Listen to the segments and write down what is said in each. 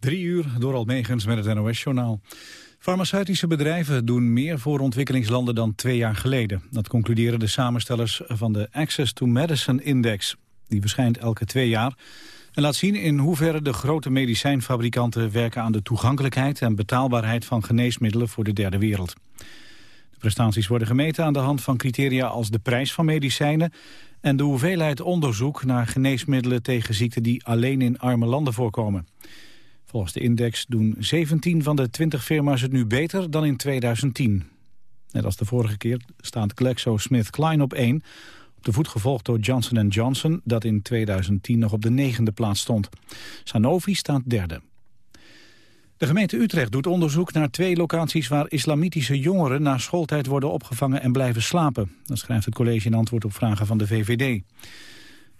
Drie uur door Almegens met het NOS-journaal. Farmaceutische bedrijven doen meer voor ontwikkelingslanden dan twee jaar geleden. Dat concluderen de samenstellers van de Access to Medicine Index. Die verschijnt elke twee jaar en laat zien in hoeverre de grote medicijnfabrikanten werken aan de toegankelijkheid en betaalbaarheid van geneesmiddelen voor de derde wereld. De prestaties worden gemeten aan de hand van criteria als de prijs van medicijnen en de hoeveelheid onderzoek naar geneesmiddelen tegen ziekten die alleen in arme landen voorkomen. Volgens de index doen 17 van de 20 firma's het nu beter dan in 2010. Net als de vorige keer staat GlaxoSmithKline op 1, op de voet gevolgd door Johnson Johnson, dat in 2010 nog op de negende plaats stond. Sanofi staat derde. De gemeente Utrecht doet onderzoek naar twee locaties waar islamitische jongeren na schooltijd worden opgevangen en blijven slapen. Dat schrijft het college in antwoord op vragen van de VVD.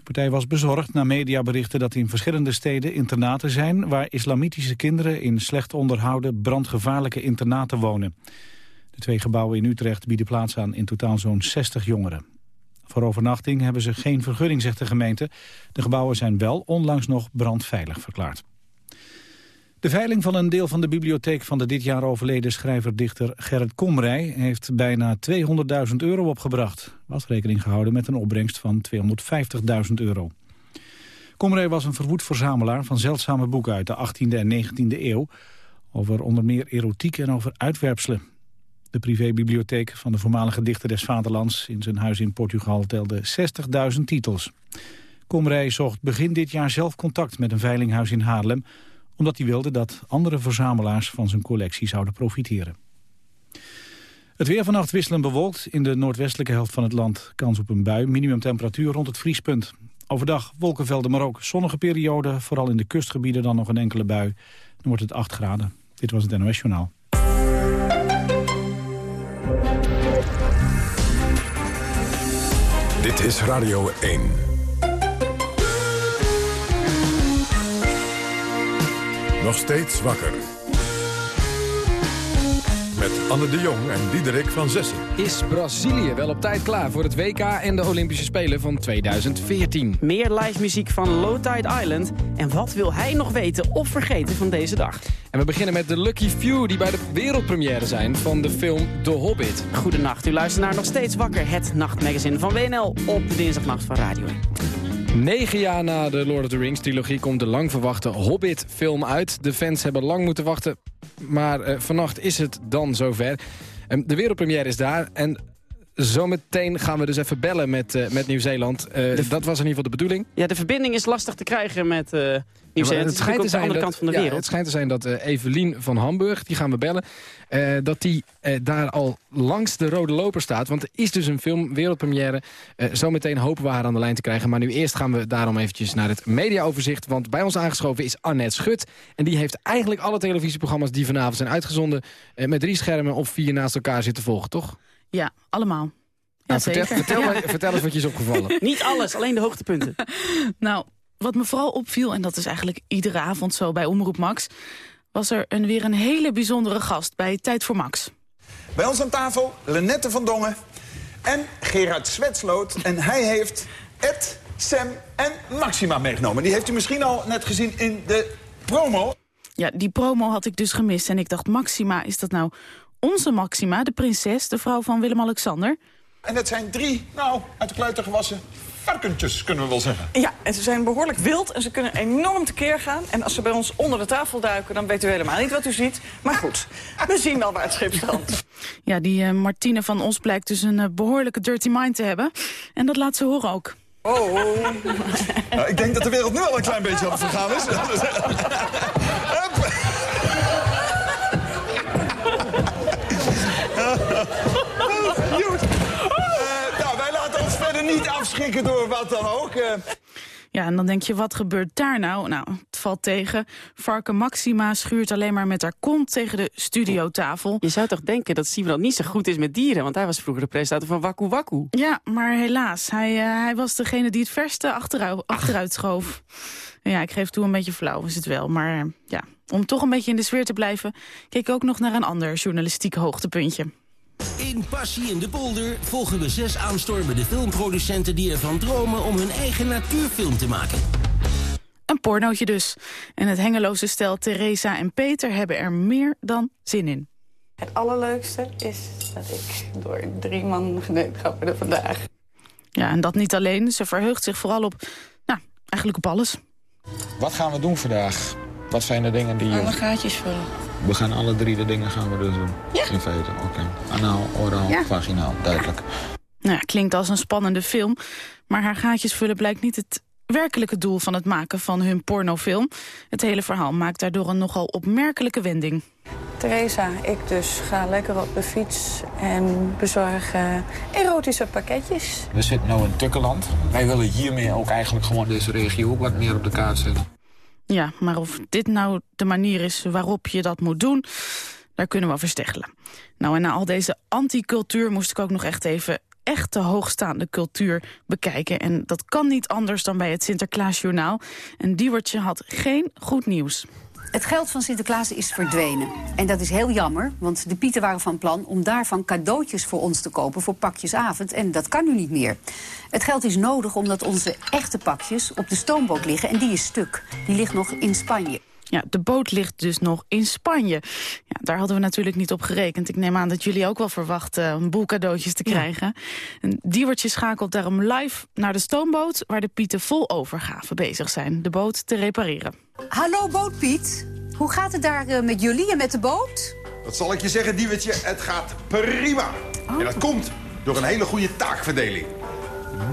Partij was bezorgd na mediaberichten dat in verschillende steden internaten zijn waar islamitische kinderen in slecht onderhouden brandgevaarlijke internaten wonen. De twee gebouwen in Utrecht bieden plaats aan in totaal zo'n 60 jongeren. Voor overnachting hebben ze geen vergunning, zegt de gemeente. De gebouwen zijn wel onlangs nog brandveilig verklaard. De veiling van een deel van de bibliotheek van de dit jaar overleden schrijver-dichter Gerrit Komrij heeft bijna 200.000 euro opgebracht. Was rekening gehouden met een opbrengst van 250.000 euro. Komrij was een verwoed verzamelaar van zeldzame boeken uit de 18e en 19e eeuw. Over onder meer erotiek en over uitwerpselen. De privébibliotheek van de voormalige dichter des Vaderlands in zijn huis in Portugal telde 60.000 titels. Komrij zocht begin dit jaar zelf contact met een veilinghuis in Haarlem omdat hij wilde dat andere verzamelaars van zijn collectie zouden profiteren. Het weer vannacht wisselen bewolkt. In de noordwestelijke helft van het land kans op een bui. Minimumtemperatuur rond het vriespunt. Overdag wolkenvelden, maar ook zonnige perioden. Vooral in de kustgebieden dan nog een enkele bui. Dan wordt het 8 graden. Dit was het NOS Journaal. Dit is Radio 1. Nog steeds wakker. Met Anne de Jong en Diederik van Zessen. Is Brazilië wel op tijd klaar voor het WK en de Olympische Spelen van 2014? Meer live muziek van Low Tide Island. En wat wil hij nog weten of vergeten van deze dag? En we beginnen met de Lucky Few die bij de wereldpremière zijn van de film The Hobbit. Goedenacht, u luistert naar Nog Steeds Wakker, het nachtmagazine van WNL op de dinsdagnacht van Radio 1. Negen jaar na de Lord of the Rings trilogie komt de lang verwachte Hobbit-film uit. De fans hebben lang moeten wachten, maar uh, vannacht is het dan zover. Um, de wereldpremière is daar en zometeen gaan we dus even bellen met, uh, met Nieuw-Zeeland. Uh, dat was in ieder geval de bedoeling. Ja, de verbinding is lastig te krijgen met het schijnt te zijn de andere kant van de wereld. Het schijnt te zijn dat Evelien van Hamburg, die gaan we bellen... Dat die daar al langs de rode loper staat. Want er is dus een film, wereldpremière. zometeen hopen we haar aan de lijn te krijgen. Maar nu eerst gaan we daarom eventjes naar het mediaoverzicht. Want bij ons aangeschoven is Annette Schut. En die heeft eigenlijk alle televisieprogramma's die vanavond zijn uitgezonden... met drie schermen of vier naast elkaar zitten volgen, toch? Ja, allemaal. Nou, vertel, vertel, ja. vertel, eens wat je is opgevallen. Niet alles, alleen de hoogtepunten. nou, wat me vooral opviel, en dat is eigenlijk iedere avond zo bij Omroep Max... was er een, weer een hele bijzondere gast bij Tijd voor Max. Bij ons aan tafel Lenette van Dongen en Gerard Zwetsloot. En hij heeft Ed, Sam en Maxima meegenomen. Die heeft u misschien al net gezien in de promo. Ja, die promo had ik dus gemist. En ik dacht, Maxima, is dat nou onze Maxima, de prinses, de vrouw van Willem-Alexander? En het zijn drie, nou, uit de kluiter gewassen varkentjes, kunnen we wel zeggen. Ja, en ze zijn behoorlijk wild en ze kunnen enorm tekeer gaan. En als ze bij ons onder de tafel duiken, dan weet u helemaal niet wat u ziet. Maar goed, we zien wel waar het schip strandt. Ja, die uh, Martine van ons blijkt dus een uh, behoorlijke dirty mind te hebben. En dat laat ze horen ook. Oh, oh. nou, ik denk dat de wereld nu al een klein beetje aan het vergaan is. Niet afschrikken door wat dan ook. Eh. Ja, en dan denk je, wat gebeurt daar nou? Nou, het valt tegen. Varken Maxima schuurt alleen maar met haar kont tegen de studiotafel. Je zou toch denken dat Simon niet zo goed is met dieren... want hij was vroeger de presentator van Waku Waku. Ja, maar helaas. Hij, uh, hij was degene die het verste achteruit, achteruit schoof. Ja, ik geef toe een beetje flauw is het wel. Maar ja, om toch een beetje in de sfeer te blijven... keek ik ook nog naar een ander journalistiek hoogtepuntje. In Passie in de Polder volgen we zes aanstormende filmproducenten... die ervan dromen om hun eigen natuurfilm te maken. Een pornootje dus. En het hengeloze stel Theresa en Peter hebben er meer dan zin in. Het allerleukste is dat ik door drie man geneukt ga worden vandaag. Ja, en dat niet alleen. Ze verheugt zich vooral op, nou, eigenlijk op alles. Wat gaan we doen vandaag? Wat zijn de dingen die... Alle gaatjes vullen. We gaan alle drie de dingen gaan we dus doen. Ja. In feite, oké. Anaal, oraal, Ja. vaginaal, duidelijk. Nou ja, klinkt als een spannende film. Maar haar gaatjes vullen blijkt niet het werkelijke doel van het maken van hun pornofilm. Het hele verhaal maakt daardoor een nogal opmerkelijke wending. Theresa, ik dus ga lekker op de fiets en bezorg eh, erotische pakketjes. We zitten nu in Tukkeland. Wij willen hiermee ook eigenlijk gewoon deze regio ook wat meer op de kaart zetten. Ja, maar of dit nou de manier is waarop je dat moet doen... daar kunnen we over steggelen. Nou, en na al deze anticultuur moest ik ook nog echt even echte hoogstaande cultuur bekijken. En dat kan niet anders dan bij het Sinterklaasjournaal. En Diewertje had geen goed nieuws. Het geld van Sinterklaas is verdwenen. En dat is heel jammer, want de Pieten waren van plan om daarvan cadeautjes voor ons te kopen voor pakjesavond. En dat kan nu niet meer. Het geld is nodig omdat onze echte pakjes op de stoomboot liggen en die is stuk. Die ligt nog in Spanje. Ja, de boot ligt dus nog in Spanje. Ja, daar hadden we natuurlijk niet op gerekend. Ik neem aan dat jullie ook wel verwachten een boel cadeautjes te krijgen. En Diewertje schakelt daarom live naar de stoomboot... waar de Pieten vol overgave bezig zijn de boot te repareren. Hallo bootpiet, hoe gaat het daar eh, met jullie en met de boot? Wat zal ik je zeggen, Diewertje? Het gaat prima. En dat komt door een hele goede taakverdeling.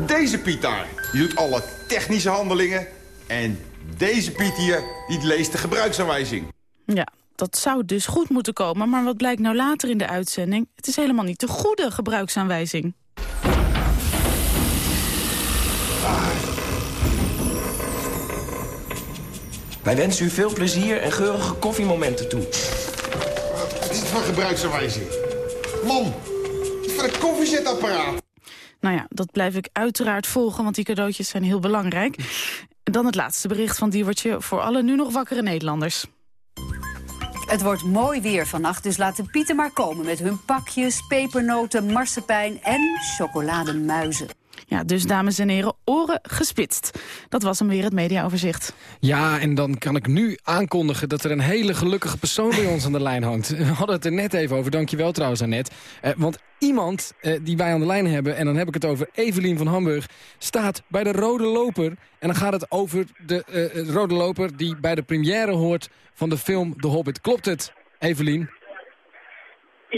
Deze Piet daar, die doet alle technische handelingen. En deze Piet hier, die leest de gebruiksaanwijzing. Ja, dat zou dus goed moeten komen. Maar wat blijkt nou later in de uitzending? Het is helemaal niet de goede gebruiksaanwijzing. Wij wensen u veel plezier en geurige koffiemomenten toe. Wat is het voor gebruiksaanwijzing? Man, het is voor een koffiezetapparaat. Nou ja, dat blijf ik uiteraard volgen, want die cadeautjes zijn heel belangrijk. Dan het laatste bericht van Diewertje voor alle nu nog wakkere Nederlanders. Het wordt mooi weer vannacht, dus laat de Pieten maar komen... met hun pakjes, pepernoten, marsepein en chocolademuizen. Ja, dus dames en heren, oren gespitst. Dat was hem weer het mediaoverzicht. Ja, en dan kan ik nu aankondigen dat er een hele gelukkige persoon bij ons aan de lijn hangt. We hadden het er net even over, dankjewel trouwens Annette. Eh, want iemand eh, die wij aan de lijn hebben, en dan heb ik het over Evelien van Hamburg... staat bij de Rode Loper. En dan gaat het over de eh, Rode Loper die bij de première hoort van de film De Hobbit. Klopt het, Evelien?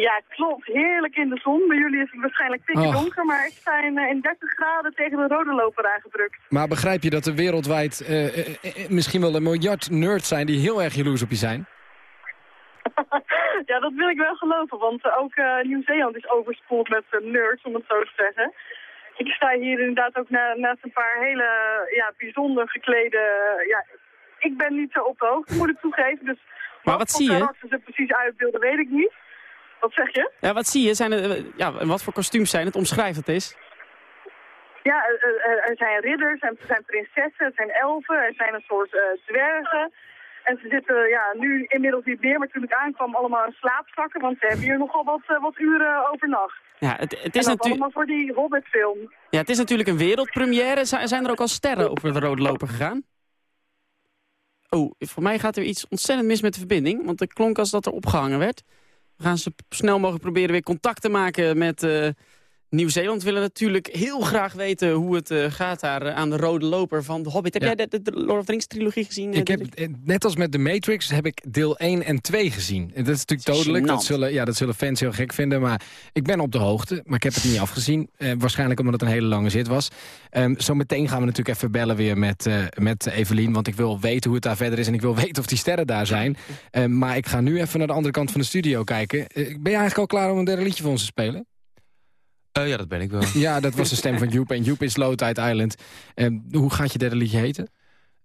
Ja, klopt. Heerlijk in de zon. Bij jullie is het waarschijnlijk pikje Oh. donker, maar ik sta in, eh, in 30 graden tegen de rode loper aangedrukt. Maar begrijp je dat er wereldwijd eh, eh, misschien wel een miljard nerds zijn... die heel erg jaloers op je zijn? ja, dat wil ik wel geloven, want ook Nieuw-Zeeland is overspoeld met nerds, om het zo te zeggen. Ik sta hier inderdaad ook na, naast een paar hele ja, bijzonder geklede... ja, ik ben niet zo op de hoogte, moet ik toegeven. Dus Maar wat zie je? ze precies uitbeelden, weet ik niet. Wat zeg je? Ja, wat zie je? Zijn er, eh, ja, wat voor kostuums zijn het? Omschrijf het eens. Ja, er, er- er zijn ridders, en er zijn prinsessen, er zijn elfen, er zijn een soort eh, dwergen. En ze zitten ja, nu inmiddels niet meer, maar toen ik aankwam allemaal in slaapzakken, want ze hebben hier nogal wat, eh, wat uren overnacht. Ja, het, het, is natuurlijk, allemaal voor die Hobbit-film. ja, het is natuurlijk een wereldpremière. Zijn, zijn er ook al sterren op de rode loper gegaan? Oh, voor mij gaat er iets ontzettend mis met de verbinding. Want het klonk als dat er opgehangen werd. We gaan zo snel mogelijk proberen weer contact te maken met eh, Nieuw-Zeeland. Willen natuurlijk heel graag weten hoe het eh, gaat daar eh, aan de rode loper van de Hobbit. Heb Ja. jij de, de, Lord of the Rings trilogie gezien? Ik heb, eh, net als met The Matrix heb ik deel 1 en 2 gezien. En Dat is natuurlijk dodelijk. Dat zullen, ja, dat zullen fans heel gek vinden. Maar ik ben op de hoogte. Maar ik heb het niet afgezien. Waarschijnlijk omdat het een hele lange zit was. Ehm Zometeen gaan we natuurlijk even bellen weer met, met Evelien. Want ik wil weten hoe het daar verder is. En ik wil weten of die sterren daar zijn. Ehm, maar ik ga nu even naar de andere kant van de studio kijken. Ben je eigenlijk al klaar om een derde liedje voor ons te spelen? Eh, ja, dat ben ik wel. Ja, dat was de stem van Joep. En Joep is Low Tide Island. Ehm, hoe gaat je derde liedje heten?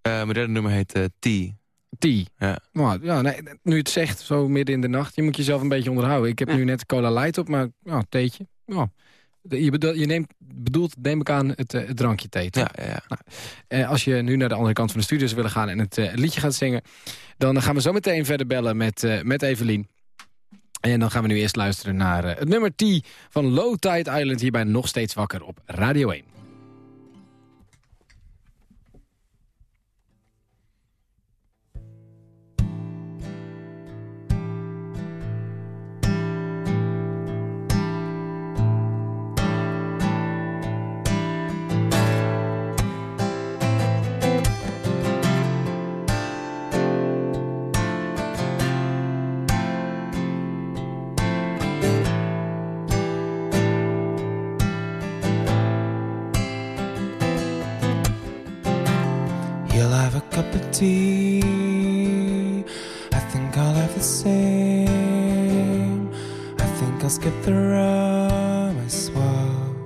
Eh, mijn derde nummer heet eh, T. T. Ja. Nou, ja, nee, nu het zegt, zo midden in de nacht, je moet jezelf een beetje onderhouden. Ik heb nu net cola light op, maar ja, theetje. Ja. Je, bedoelt, je neemt, bedoelt, neem ik aan, het, eh, het drankje thee. Ja, ja. Nou, eh, als je nu naar de andere kant van de studio zou willen gaan en het, liedje gaat zingen... dan gaan we zo meteen verder bellen met, eh, met Evelien. En dan gaan we nu eerst luisteren naar eh, het nummer T van Low Tide Island... hierbij nog steeds wakker op Radio 1. Tea. I think I'll have the same. I think I'll skip the rum as well.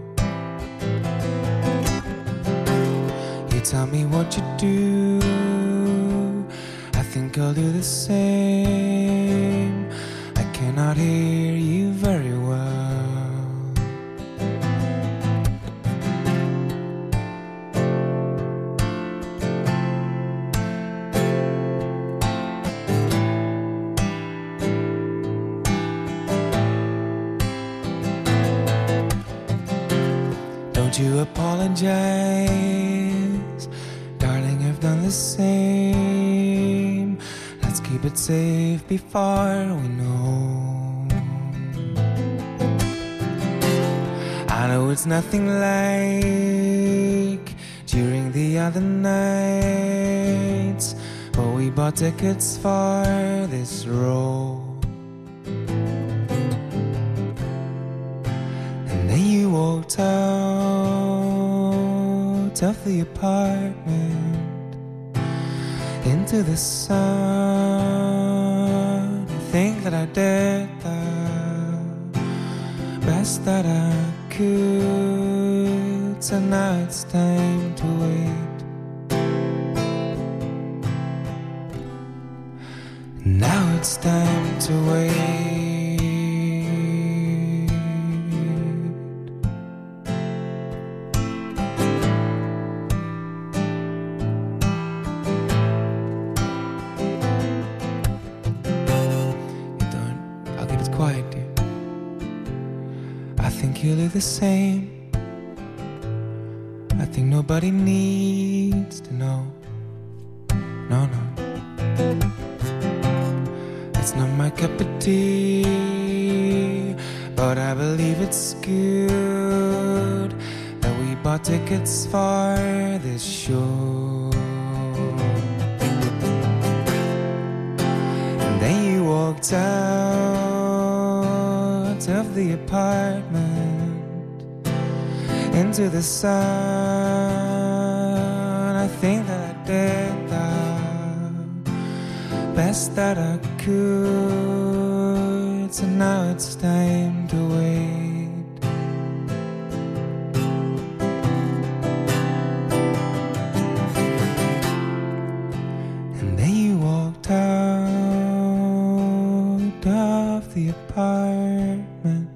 You tell me what you do. I think I'll do the same. I cannot hear you very well. Apologize, darling. I've done the same. Let's keep it safe before we know. I know it's nothing like during the other nights, but we bought tickets for this row. And then you walked out of the apartment into the sun. I think that I did the best that I could. So now it's time to wait. Now it's time to wait. Nobody needs to know. No, no. It's not my cup of tea, but I believe it's good that we bought tickets for this show. And then you walked out of the apartment into the sun. Best that I could. So now it's time to wait. And then you walked out of the apartment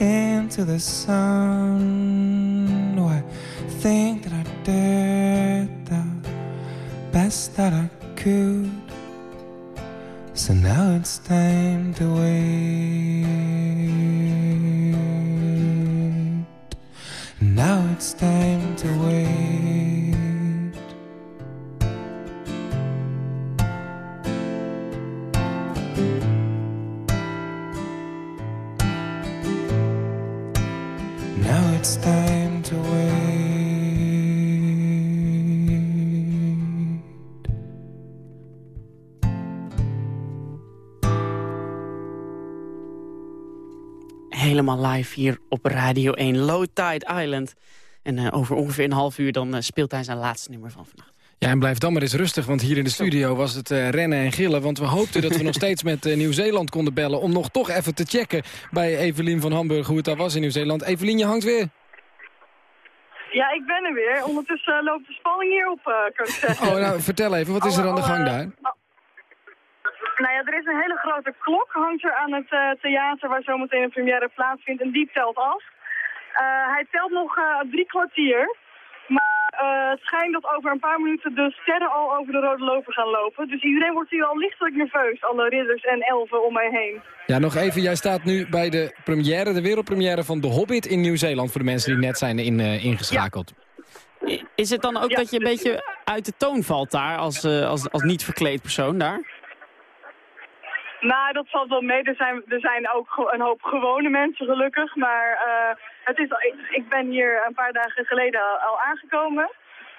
into the sun. Live hier op Radio 1, Low Tide Island. En eh, over ongeveer een half uur dan eh, speelt hij zijn laatste nummer van vannacht. Ja, en blijf dan maar eens rustig, want hier in de studio was het eh, rennen en gillen. Want we hoopten dat we nog steeds met Nieuw-Zeeland konden bellen... om nog toch even te checken bij Evelien van Hamburg hoe het daar was in Nieuw-Zeeland. Evelien, je hangt weer. Ja, ik ben er weer. Ondertussen loopt de spanning hier op, eh, kan ik zeggen. Oh, nou, vertel even, wat is er aan de gang daar? Nou ja, er is een hele grote klok, hangt er aan het eh, theater waar zometeen een première plaatsvindt en die telt af. Eh, hij telt nog eh, drie kwartier, maar eh, het schijnt dat over een paar minuten de sterren al over de rode loper gaan lopen. Dus iedereen wordt hier al lichtelijk nerveus, alle ridders en elfen om mij heen. Ja, nog even, jij staat nu bij de première, de wereldpremière van The Hobbit in Nieuw-Zeeland... voor de mensen die net zijn in, eh, ingeschakeld. Is het dan ook dat je een beetje uit de toon valt daar als, eh, als, als niet verkleed persoon daar? Nou, dat valt wel mee. Er zijn, er zijn ook een hoop gewone mensen gelukkig. Maar eh, het is, ik, ik ben hier een paar dagen geleden al, aangekomen.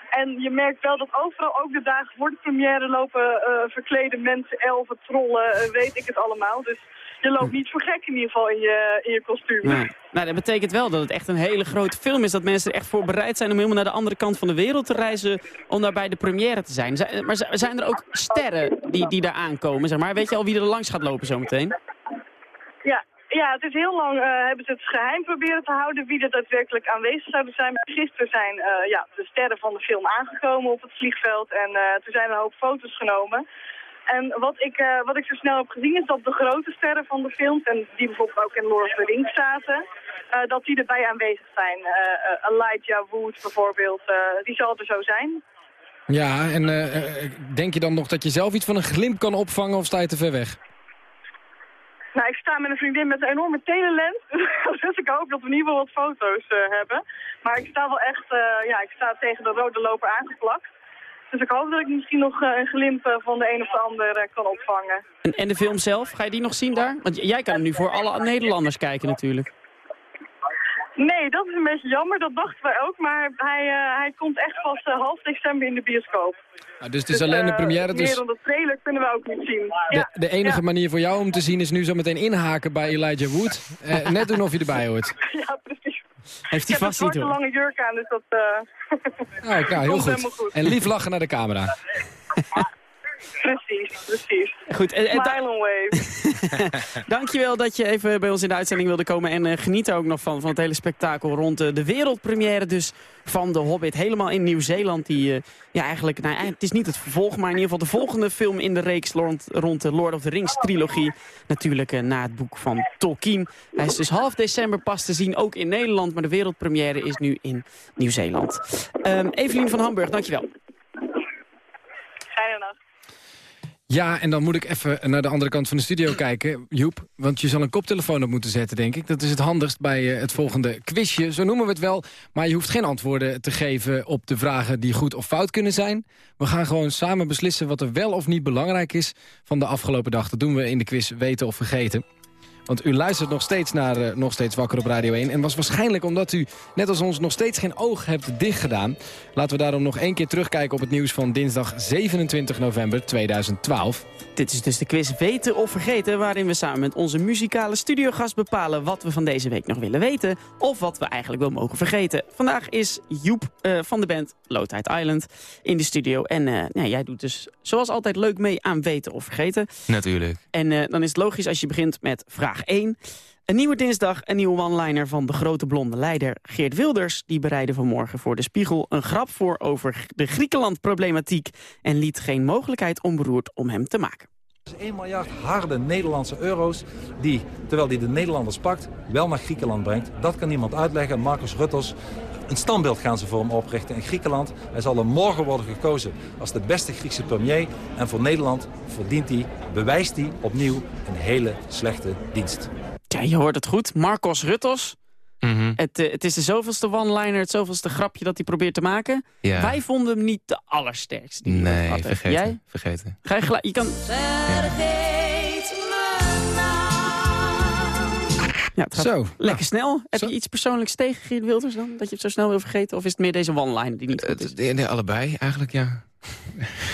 En je merkt wel dat overal, ook de dagen voor de première, lopen eh, verklede mensen, elfen, trollen, eh, weet ik het allemaal. Dus je loopt niet voor gek in ieder geval in je, in je kostuum. Nee. Nou, dat betekent wel dat het echt een hele grote film is. Dat mensen er echt voor bereid zijn om helemaal naar de andere kant van de wereld te reizen. Om daar bij de première te zijn. Zijn- Maar zijn er ook sterren die, die daar aankomen? Zeg maar? Weet je al wie er langs gaat lopen zometeen? Ja, ja, het is heel lang eh, hebben ze het geheim proberen te houden wie er daadwerkelijk aanwezig zouden zijn. Maar gisteren zijn eh, ja, de sterren van de film aangekomen op het vliegveld en eh, toen zijn er een hoop foto's genomen. En wat ik, eh, wat ik zo snel heb gezien is dat de grote sterren van de films, en die bijvoorbeeld ook in Lord of the Rings zaten, eh, dat die erbij aanwezig zijn. Eh, Elijah Wood bijvoorbeeld, die zal er zo zijn. Ja, en denk je dan nog dat je zelf iets van een glimp kan opvangen of sta je te ver weg? Nou, ik sta met een vriendin met een enorme telelens. dus ik hoop dat we in ieder geval wat foto's hebben. Maar ik sta wel echt, ja, ik sta tegen de rode loper aangeplakt. Dus ik hoop dat ik misschien nog eh, een glimp eh, van de een of de ander eh, kan opvangen. En, en de film zelf, ga je die nog zien daar? Want jij kan hem nu voor alle Nederlanders kijken natuurlijk. Nee, dat is een beetje jammer. Dat dachten wij ook. Maar hij, eh, hij komt echt pas half december in de bioscoop. Nou, dus het is alleen de première, Meer dus dan de trailer kunnen we ook niet zien. de, Ja. de enige Ja. manier voor jou om te zien is nu zo meteen inhaken bij Elijah Wood. Eh, net doen of je erbij hoort. Ja, precies. Heeft ik heb een lange jurk aan, dus dat... eh, Oh, nou, heel goed. goed. En lief lachen naar de camera. Precies, precies. Goed, en, en Smile wave. Dankjewel dat je even bij ons in de uitzending wilde komen. En eh, geniet er ook nog van, van het hele spektakel rond eh, de wereldpremière dus van The Hobbit. Helemaal in Nieuw-Zeeland. Die, eh, ja, eigenlijk, nou, het is niet het vervolg, maar in ieder geval de volgende film in de reeks rond, rond de Lord of the Rings trilogie. Natuurlijk na het boek van Tolkien. Hij is dus half december pas te zien, ook in Nederland. Maar de wereldpremière is nu in Nieuw-Zeeland. Ehm Evelien van Hamburg, dankjewel. Fijne nacht. Ja, en dan moet ik even naar de andere kant van de studio kijken, Joep. Want je zal een koptelefoon op moeten zetten, denk ik. Dat is het handigst bij eh, het volgende quizje. Zo noemen we het wel. Maar je hoeft geen antwoorden te geven op de vragen die goed of fout kunnen zijn. We gaan gewoon samen beslissen wat er wel of niet belangrijk is van de afgelopen dag. Dat doen we in de quiz Weten of Vergeten. Want u luistert nog steeds naar eh, Nog Steeds Wakker op Radio 1. En was waarschijnlijk omdat u, net als ons, nog steeds geen oog hebt dichtgedaan. Laten we daarom nog één keer terugkijken op het nieuws van dinsdag 27 november 2012. Dit is dus de quiz Weten of Vergeten... waarin we samen met onze muzikale studiogast bepalen... wat we van deze week nog willen weten... of wat we eigenlijk wel mogen vergeten. Vandaag is Joep eh, van de band Low Tide Island in de studio. En eh, nou, jij doet dus zoals altijd leuk mee aan Weten of Vergeten. Natuurlijk. En eh, dan is het logisch als je begint met vraag 1. Een nieuwe dinsdag, een nieuwe one-liner van de grote blonde leider Geert Wilders. Die bereidde vanmorgen voor de Spiegel een grap voor over de Griekenland-problematiek... en liet geen mogelijkheid onberoerd om hem te maken. 1 miljard harde Nederlandse euro's die, terwijl die de Nederlanders pakt, wel naar Griekenland brengt. Dat kan niemand uitleggen. Marcus Rutters, een standbeeld gaan ze voor hem oprichten in Griekenland. Hij zal er morgen worden gekozen als de beste Griekse premier. En voor Nederland verdient hij, bewijst hij opnieuw een hele slechte dienst. Ja, je hoort het goed. Marcos Ruttos. Mhm. Het, eh, het is de zoveelste one-liner, het zoveelste grapje dat hij probeert te maken. Ja. Wij vonden hem niet de allersterkste. die Nee, vergeten. Jij? Vergeten. Ga je gelijk... Je kan... Ja, het gaat Zo. lekker snel. Heb je iets persoonlijks tegen Geert Wilders dan? Dat je het zo snel wil vergeten? Of is het meer deze one-liner die niet goed is? Nee, nee, allebei eigenlijk, ja.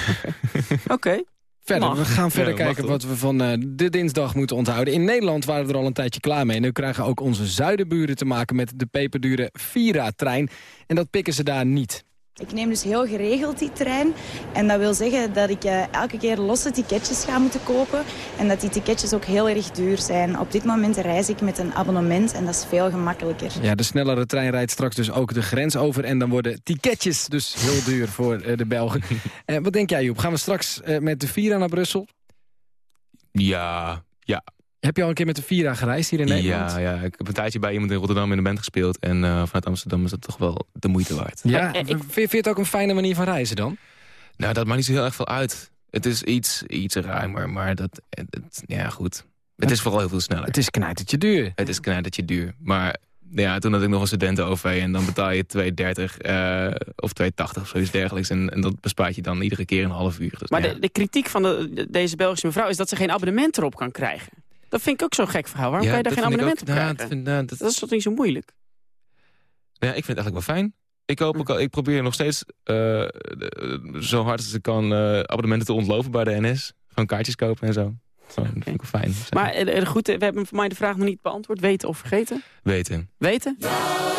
Oké. Verder, Mag. we gaan verder Ja, kijken wat we van eh, de dinsdag moeten onthouden. In Nederland waren we er al een tijdje klaar mee. Nu krijgen ook onze zuidenburen te maken met de peperdure Vira-trein. En dat pikken ze daar niet. Ik neem dus heel geregeld die trein. En dat wil zeggen dat ik eh, elke keer losse ticketjes ga moeten kopen. En dat die ticketjes ook heel erg duur zijn. Op dit moment reis ik met een abonnement en dat is veel gemakkelijker. Ja, de snellere trein rijdt straks dus ook de grens over. En dan worden ticketjes dus heel duur voor eh, de Belgen. Eh, wat denk jij, Joep? Gaan we straks eh, met de Vira naar Brussel? Ja, ja. Heb je al een keer met de Vira gereisd hier in Nederland? Ja, ja, ik heb een tijdje bij iemand in Rotterdam in de band gespeeld. En eh, vanuit Amsterdam is dat toch wel de moeite waard. Ja, vind vind je het ook een fijne manier van reizen dan? Nou, dat maakt niet zo heel erg veel uit. Het is iets, iets ruimer, maar dat... Het, het- ja, goed. Het is vooral heel veel sneller. Het is knijtertje duur. Het is knijtertje duur. Maar ja, toen had ik nog een studenten-OV en dan betaal je 2,30 eh of 2,80 of zoiets dergelijks. En, en dat bespaart je dan iedere keer een half uur. Dus, Maar ja. de, de kritiek van de, de- deze Belgische mevrouw is dat ze geen abonnement erop kan krijgen. Dat vind ik ook zo'n gek verhaal. Waarom Ja, kan je daar geen abonnement op ook. krijgen? Vind- nou, dat- Dat is toch niet zo moeilijk? Ja, ik vind het eigenlijk wel fijn. Ik, hoop ook al, ik probeer nog steeds eh, de- zo hard als ik kan eh, abonnementen te ontlopen bij de NS. Gewoon kaartjes kopen en zo. Dat vind ik wel fijn. Maar eh, eh, goed, eh, we hebben voor mij de vraag nog niet beantwoord. Weten of vergeten? Weten. Weten? Ja,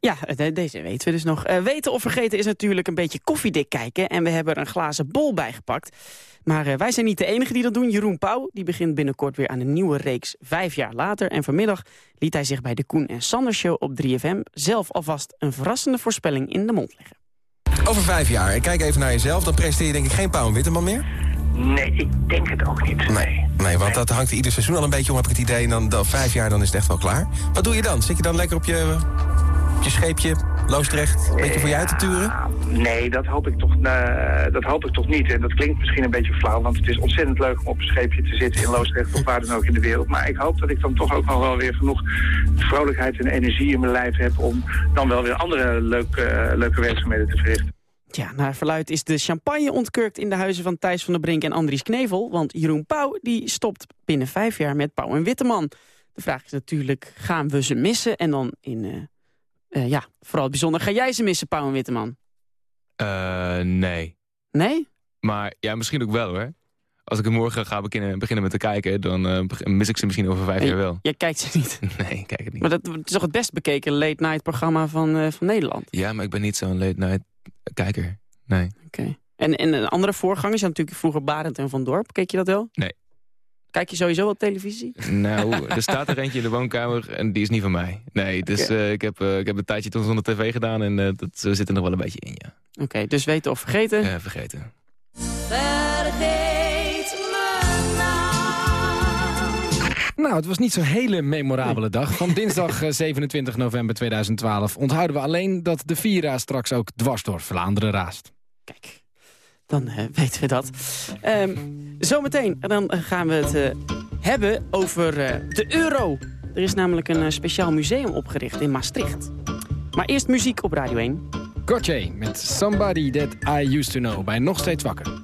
de- deze weten we dus nog. Eh, weten of vergeten is natuurlijk een beetje koffiedik kijken. En we hebben er een glazen bol bij gepakt. Maar eh, wij zijn niet de enige die dat doen. Jeroen Pauw die begint binnenkort weer aan een nieuwe reeks vijf jaar later. En vanmiddag liet hij zich bij de Koen en Sander Show op 3FM... zelf alvast een verrassende voorspelling in de mond leggen. Over vijf jaar, kijk even naar jezelf, dan presteer je denk ik geen Pauw en Witteman meer? Nee, ik denk het ook niet. Nee, nee want dat hangt er ieder seizoen al een beetje om, heb ik het idee. En dan, dan vijf jaar, dan is het echt wel klaar. Wat doe je dan? Zit je dan lekker op je, je scheepje, Loosdrecht, een beetje voor je uit te turen? Nee, dat hoop, ik toch, eh, dat hoop ik toch niet. En dat klinkt misschien een beetje flauw, want het is ontzettend leuk om op een scheepje te zitten in Loosdrecht of waar dan ook in de wereld. Maar ik hoop dat ik dan toch ook nog wel weer genoeg vrolijkheid en energie in mijn lijf heb om dan wel weer andere leuke, leuke werkzaamheden te verrichten. Ja, naar verluid is de champagne ontkurkt in de huizen van Thijs van der Brink en Andries Knevel. Want Jeroen Pauw die stopt binnen vijf jaar met Pauw en Witteman. De vraag is natuurlijk, gaan we ze missen? En dan in, eh, eh, ja, vooral het bijzonder, ga jij ze missen, Pauw en Witteman? Eh, nee. Nee? Maar ja, misschien ook wel hoor. Als ik er morgen ga beginnen, beginnen met te kijken, dan eh, mis ik ze misschien over vijf jaar wel. Jij kijkt ze niet. Nee, ik kijk het niet. Maar dat het is toch het best bekeken late night programma van, van Nederland? Ja, maar ik ben niet zo'n late night kijker. Nee. Oké. En, en een andere voorgangers, natuurlijk vroeger Barend en Van Dorp. Keek je dat wel? Nee. Kijk je sowieso wel televisie? Nou, er staat er eentje in de woonkamer en die is niet van mij. Nee, dus eh, ik, heb, eh, ik heb een tijdje toen zonder tv gedaan en eh, dat zit er nog wel een beetje in, ja. Oké, dus weten of vergeten? Eh, vergeten. Vergeet me Nou, het was niet zo'n hele memorabele dag. Van dinsdag eh, 27 november 2012 onthouden we alleen dat de Vira straks ook dwars door Vlaanderen raast. Dan eh, weten we dat. Ehm, zometeen dan eh, gaan we het eh, hebben over de euro. Er is namelijk een speciaal museum opgericht in Maastricht. Maar eerst muziek op Radio 1. Gotye met Somebody That I Used To Know bij Nog Steeds Wakker.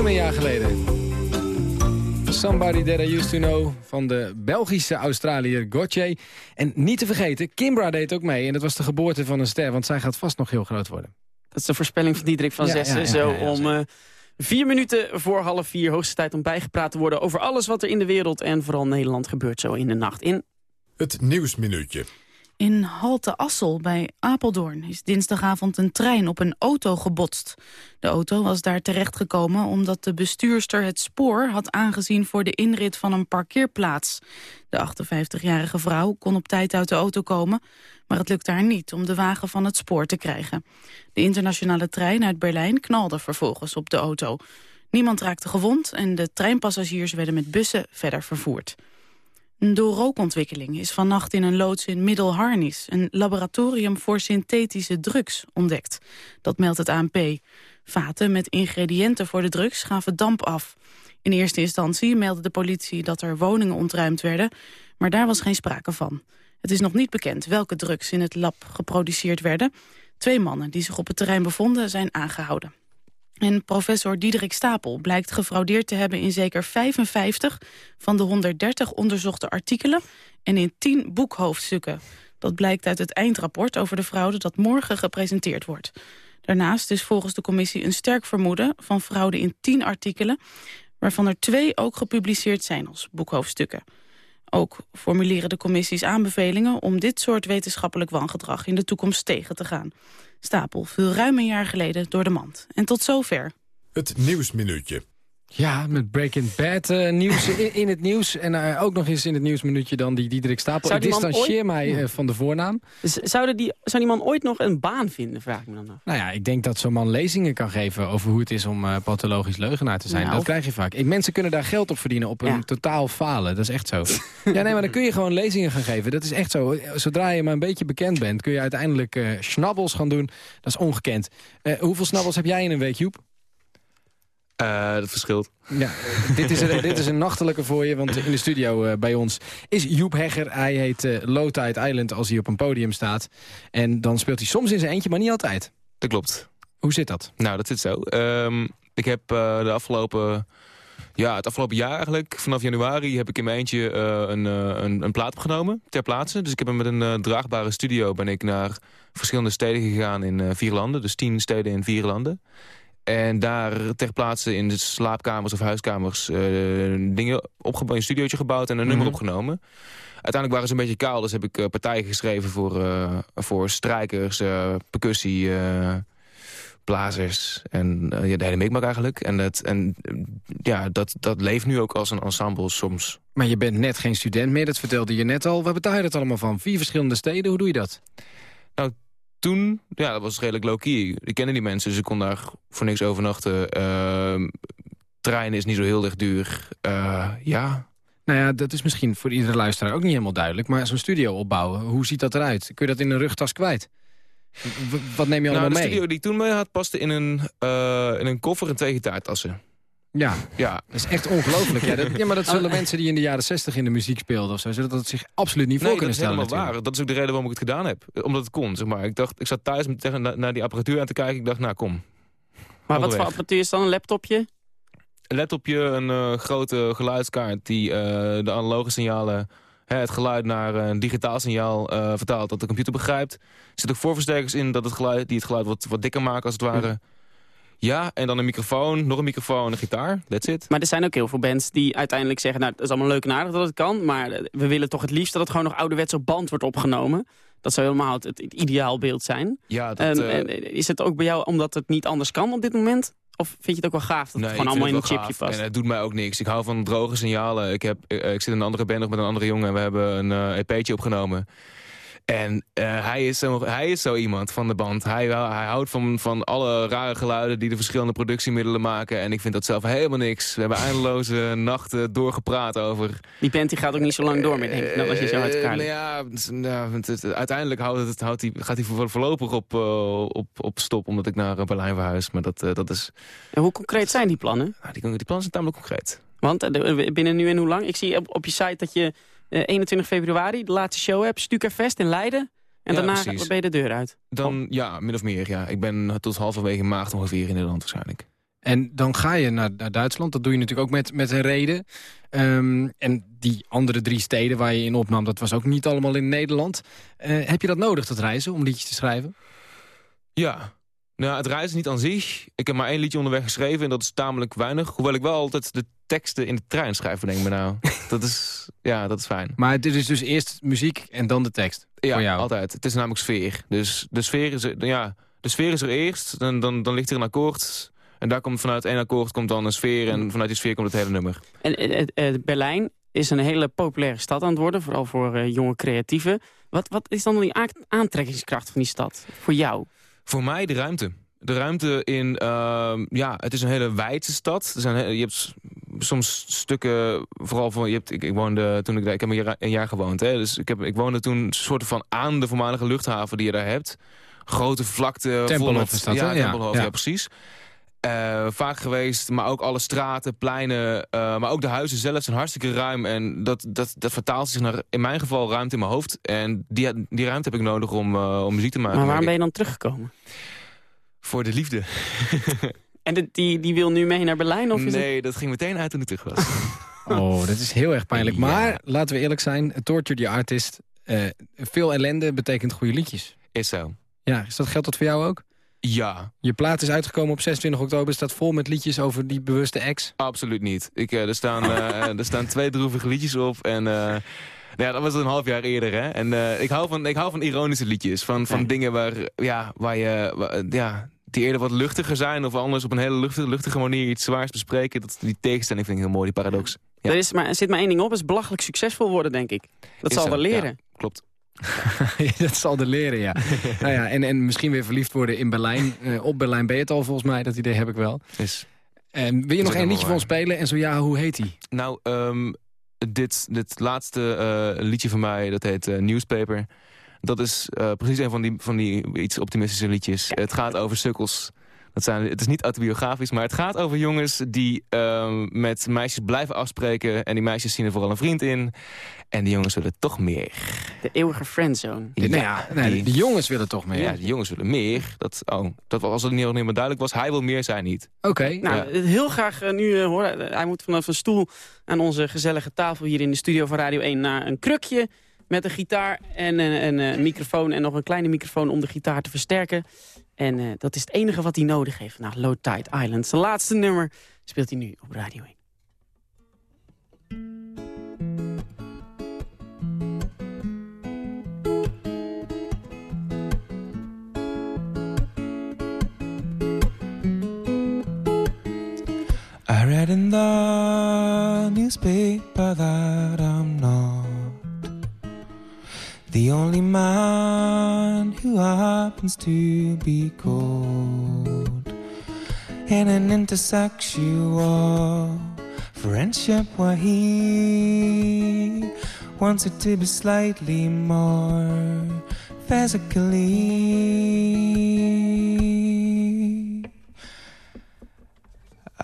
Ruim een jaar geleden. Somebody That I Used To Know van de Belgische Australiër Gauthier. En niet te vergeten, Kimbra deed ook mee. En dat was de geboorte van een ster, want zij gaat vast nog heel groot worden. Dat is de voorspelling van Diederik van Ja, Zessen. ja, ja, Zo ja, ja, om eh, vier minuten voor half vier. Hoogste tijd om bijgepraat te worden over alles wat er in de wereld... en vooral Nederland gebeurt zo in de nacht. In Het Nieuwsminuutje. In Halte Assel bij Apeldoorn is dinsdagavond een trein op een auto gebotst. De auto was daar terechtgekomen omdat de bestuurster het spoor had aangezien voor de inrit van een parkeerplaats. De 58-jarige vrouw kon op tijd uit de auto komen, maar het lukte haar niet om de wagen van het spoor te krijgen. De internationale trein uit Berlijn knalde vervolgens op de auto. Niemand raakte gewond en de treinpassagiers werden met bussen verder vervoerd. Door rookontwikkeling is vannacht in een loods in Middelharnis... een laboratorium voor synthetische drugs ontdekt. Dat meldt het ANP. Vaten met ingrediënten voor de drugs gaven damp af. In eerste instantie meldde de politie dat er woningen ontruimd werden... maar daar was geen sprake van. Het is nog niet bekend welke drugs in het lab geproduceerd werden. Twee mannen die zich op het terrein bevonden zijn aangehouden. En professor Diederik Stapel blijkt gefraudeerd te hebben in zeker 55 van de 130 onderzochte artikelen en in 10 boekhoofdstukken. Dat blijkt uit het eindrapport over de fraude dat morgen gepresenteerd wordt. Daarnaast is volgens de commissie een sterk vermoeden van fraude in 10 artikelen, waarvan er twee ook gepubliceerd zijn als boekhoofdstukken. Ook formuleren de commissies aanbevelingen om dit soort wetenschappelijk wangedrag in de toekomst tegen te gaan. Stapel viel ruim een jaar geleden door de mand. En tot zover. Het Nieuwsminuutje. Ja, met Breaking Bad eh, nieuws in, in het nieuws. En eh, ook nog eens in het nieuwsminuutje dan die Diederik Stapel. Zou Ik die man distancieer ooit- mij eh, van de voornaam. Zouden die, zou die man ooit nog een baan vinden, vraag ik me dan af. Nou ja, ik denk dat zo'n man lezingen kan geven over hoe het is om pathologisch leugenaar te zijn. Nou. Dat krijg je vaak. Ik, mensen kunnen daar geld op verdienen op een totaal falen. Dat is echt zo. ja, nee, maar dan kun je gewoon lezingen gaan geven. Dat is echt zo. Zodra je maar een beetje bekend bent, kun je uiteindelijk schnabbels gaan doen. Dat is ongekend. Hoeveel snabbels heb jij in een week, Joep? Eh, dat verschilt. Ja, dit, is een, dit is een nachtelijke voor je, want in de studio eh, bij ons is Joep Hegger. Hij heet eh Low Tide Island als hij op een podium staat. En dan speelt hij soms in zijn eentje, maar niet altijd. Dat klopt. Hoe zit dat? Nou, dat zit zo. Ehm, ik heb de afgelopen... Ja, het afgelopen jaar eigenlijk, vanaf januari, heb ik in mijn eentje een, een, een plaat opgenomen ter plaatse. Dus ik heb hem met een draagbare studio ben ik naar verschillende steden gegaan in vier landen. Dus tien steden in vier landen. En daar ter plaatse in de slaapkamers of huiskamers eh, dingen opgebouwd, een studiootje gebouwd en een nummer Mhm. opgenomen. Uiteindelijk waren ze een beetje kaal, dus heb ik eh, partijen geschreven voor, eh, voor strijkers, percussie, blazers en ja, de hele mikmak eigenlijk. En, dat, en ja, dat, dat leeft nu ook als een ensemble soms. Maar je bent net geen student meer, dat vertelde je net al. Waar betaal je dat allemaal van? Vier verschillende steden, hoe doe je dat? Nou, toen, ja, dat was redelijk low-key. Ik kende die mensen, dus ik kon daar voor niks overnachten. Ehm treinen is niet zo heel erg duur. Eh, ja, Nou ja, dat is misschien voor iedere luisteraar ook niet helemaal duidelijk. Maar zo'n studio opbouwen, hoe ziet dat eruit? Kun je dat in een rugtas kwijt? W- wat neem je allemaal nou, de mee? studio die ik toen mee had, paste in een, eh, in een koffer en twee gitaartassen. Ja, Ja, dat is echt ongelooflijk. ja, dat, ja, maar dat zullen mensen die in de jaren 60 in de muziek speelden of zo... zullen dat zich absoluut niet voor nee, dat kunnen is stellen helemaal natuurlijk. waar. Dat is ook de reden waarom ik het gedaan heb. Omdat het kon, zeg maar. Ik, dacht, ik zat thuis met, tegen, na- naar die apparatuur aan te kijken. Ik dacht, nou, kom. Maar wat voor apparatuur is dan? Een laptopje? Een laptopje, een eh, grote geluidskaart die eh, de analoge signalen... hè, het geluid naar een digitaal signaal eh, vertaalt dat de computer begrijpt. Er zitten ook voorversterkers in dat het geluid, die het geluid wat, wat dikker maken als het ware. Ja, en dan een microfoon, nog een microfoon, een gitaar. That's it. Maar er zijn ook heel veel bands die uiteindelijk zeggen... nou, het is allemaal leuk en aardig dat het kan... maar we willen toch het liefst dat het gewoon nog ouderwets op band wordt opgenomen. Dat zou helemaal het, ideaalbeeld zijn. Ja, dat, eh, is het ook bij jou omdat het niet anders kan op dit moment? Of vind je het ook wel gaaf dat Nee, het gewoon allemaal in een chipje past? En het doet mij ook niks. Ik hou van droge signalen. Ik, heb, eh, ik zit in een andere band nog met een andere jongen. En we hebben een eh, EP'tje opgenomen. En eh, hij, is zo, hij is zo iemand van de band. Hij, hij houdt van, van alle rare geluiden die de verschillende productiemiddelen maken. En ik vind dat zelf helemaal niks. We hebben eindeloze nachten doorgepraat over... Die band die gaat ook niet zo lang door meer, denk ik, als je zo uit elkaar Eh, ligt. nou ja, nou, het- het- uiteindelijk houdt het, houdt gaat hij voor- voorlopig op, eh, op, op stop... omdat ik naar eh, Berlijn verhuis. Maar dat, eh, dat is... En hoe concreet zijn die plannen? Nou, die, die plannen zijn tamelijk concreet. Want eh, binnen nu en hoe lang? Ik zie op, op je site dat je eh, 21 februari de laatste show hebt. Stukerfest in Leiden. En Ja, daarna precies. ben je de deur uit. Dan, ja, min of meer, ja. Ik ben tot halverwege maart ongeveer in Nederland waarschijnlijk. En dan ga je naar, naar Duitsland. Dat doe je natuurlijk ook met, met een reden. Ehm, en die andere drie steden waar je in opnam... dat was ook niet allemaal in Nederland. Eh, heb je dat nodig, dat reizen, om liedjes te schrijven? Ja. Nou, het reizen niet aan zich. Ik heb maar één liedje onderweg geschreven en dat is tamelijk weinig. Hoewel ik wel altijd de teksten in de trein schrijf, denk ik me nou. dat is, ja, dat is fijn. Maar dit is dus eerst muziek en dan de tekst Ja, voor jou. altijd. Het is namelijk sfeer. Dus de sfeer is er, ja, de sfeer is er eerst, dan, dan, dan ligt er een akkoord... En daar komt vanuit één akkoord komt dan een sfeer... en vanuit die sfeer komt het hele nummer. En eh, Berlijn is een hele populaire stad aan het worden. Vooral voor eh, jonge creatieven. Wat, wat is dan die aantrekkingskracht van die stad? Voor jou? Voor mij de ruimte. De ruimte in, ehm, ja, het is een hele wijdse stad. Er zijn, je hebt soms stukken, vooral van, je hebt, ik, ik woonde toen ik daar, ik heb een jaar, een jaar gewoond, hè, dus ik, heb, ik woonde toen soort van aan de voormalige luchthaven die je daar hebt. Grote vlakte. Tempelhof is dat, ja? Ja, Tempelhof, ja, ja. precies. Eh, vaak geweest, maar ook alle straten, pleinen, eh, maar ook de huizen zelf zijn hartstikke ruim. En dat, dat, dat vertaalt zich naar, in mijn geval, ruimte in mijn hoofd. En die, die ruimte heb ik nodig om, eh, om muziek te maken. Maar waarom ben je dan teruggekomen? Voor de liefde. En de- die, die wil nu mee naar Berlijn? Of het- Nee, dat ging meteen uit toen ik terug was. Oh, dat is heel erg pijnlijk. Maar, laten we eerlijk zijn, Torture the Artist... eh, veel ellende betekent goede liedjes. Is zo. Ja, is dat, geldt dat voor jou ook? Ja. Je plaat is uitgekomen op 26 oktober. staat vol met liedjes over die bewuste ex. Absoluut niet. Ik, eh, er, staan, eh, er staan twee droevige liedjes op. En eh, nou ja, dat was een half jaar eerder. Hè? En eh, ik, hou van, ik hou van ironische liedjes. Van, van dingen waar, ja, waar je, waar- ja, die eerder wat luchtiger zijn. Of anders op een hele luchtige, luchtige manier iets zwaars bespreken. Dat, die tegenstelling vind ik heel mooi, die paradox. Ja. Er, is maar, er zit maar één ding op, is belachelijk succesvol worden, denk ik. Dat Is zal wel leren. ja, klopt. dat zal de leren, ja. nou ja en, en misschien weer verliefd worden in Berlijn. Eh, op Berlijn ben je het al volgens mij, dat idee heb ik wel. Is. En wil je Is nog één wel liedje voor ons spelen? En zo ja, hoe heet die? Nou, ehm, dit, dit laatste eh, liedje van mij, dat heet eh, Newspaper. Dat is eh, precies een van die, van die iets optimistische liedjes. Het gaat over sukkels. Dat zijn, het is niet autobiografisch, maar het gaat over jongens die ehm, met meisjes blijven afspreken. En die meisjes zien er vooral een vriend in. En die jongens willen toch meer. De eeuwige friendzone. Ja, nou ja, nee, de jongens willen toch meer. Ja, die jongens willen meer. Dat, oh, dat was als het niet meer duidelijk was. Hij wil meer, zij niet. Oké. Nou, heel graag eh, nu eh, horen. Eh, hij moet vanaf een stoel aan onze gezellige tafel hier in de studio van Radio 1 naar een krukje met een gitaar en een, eh, microfoon en nog een kleine microfoon om de gitaar te versterken. En eh, dat is het enige wat hij nodig heeft. Nou, Low Tide Island. Zijn laatste nummer speelt hij nu op Radio 1. I read in the newspaper I'm not the only man who happens to be caught in an intersexual friendship where he wants it to be slightly more physically.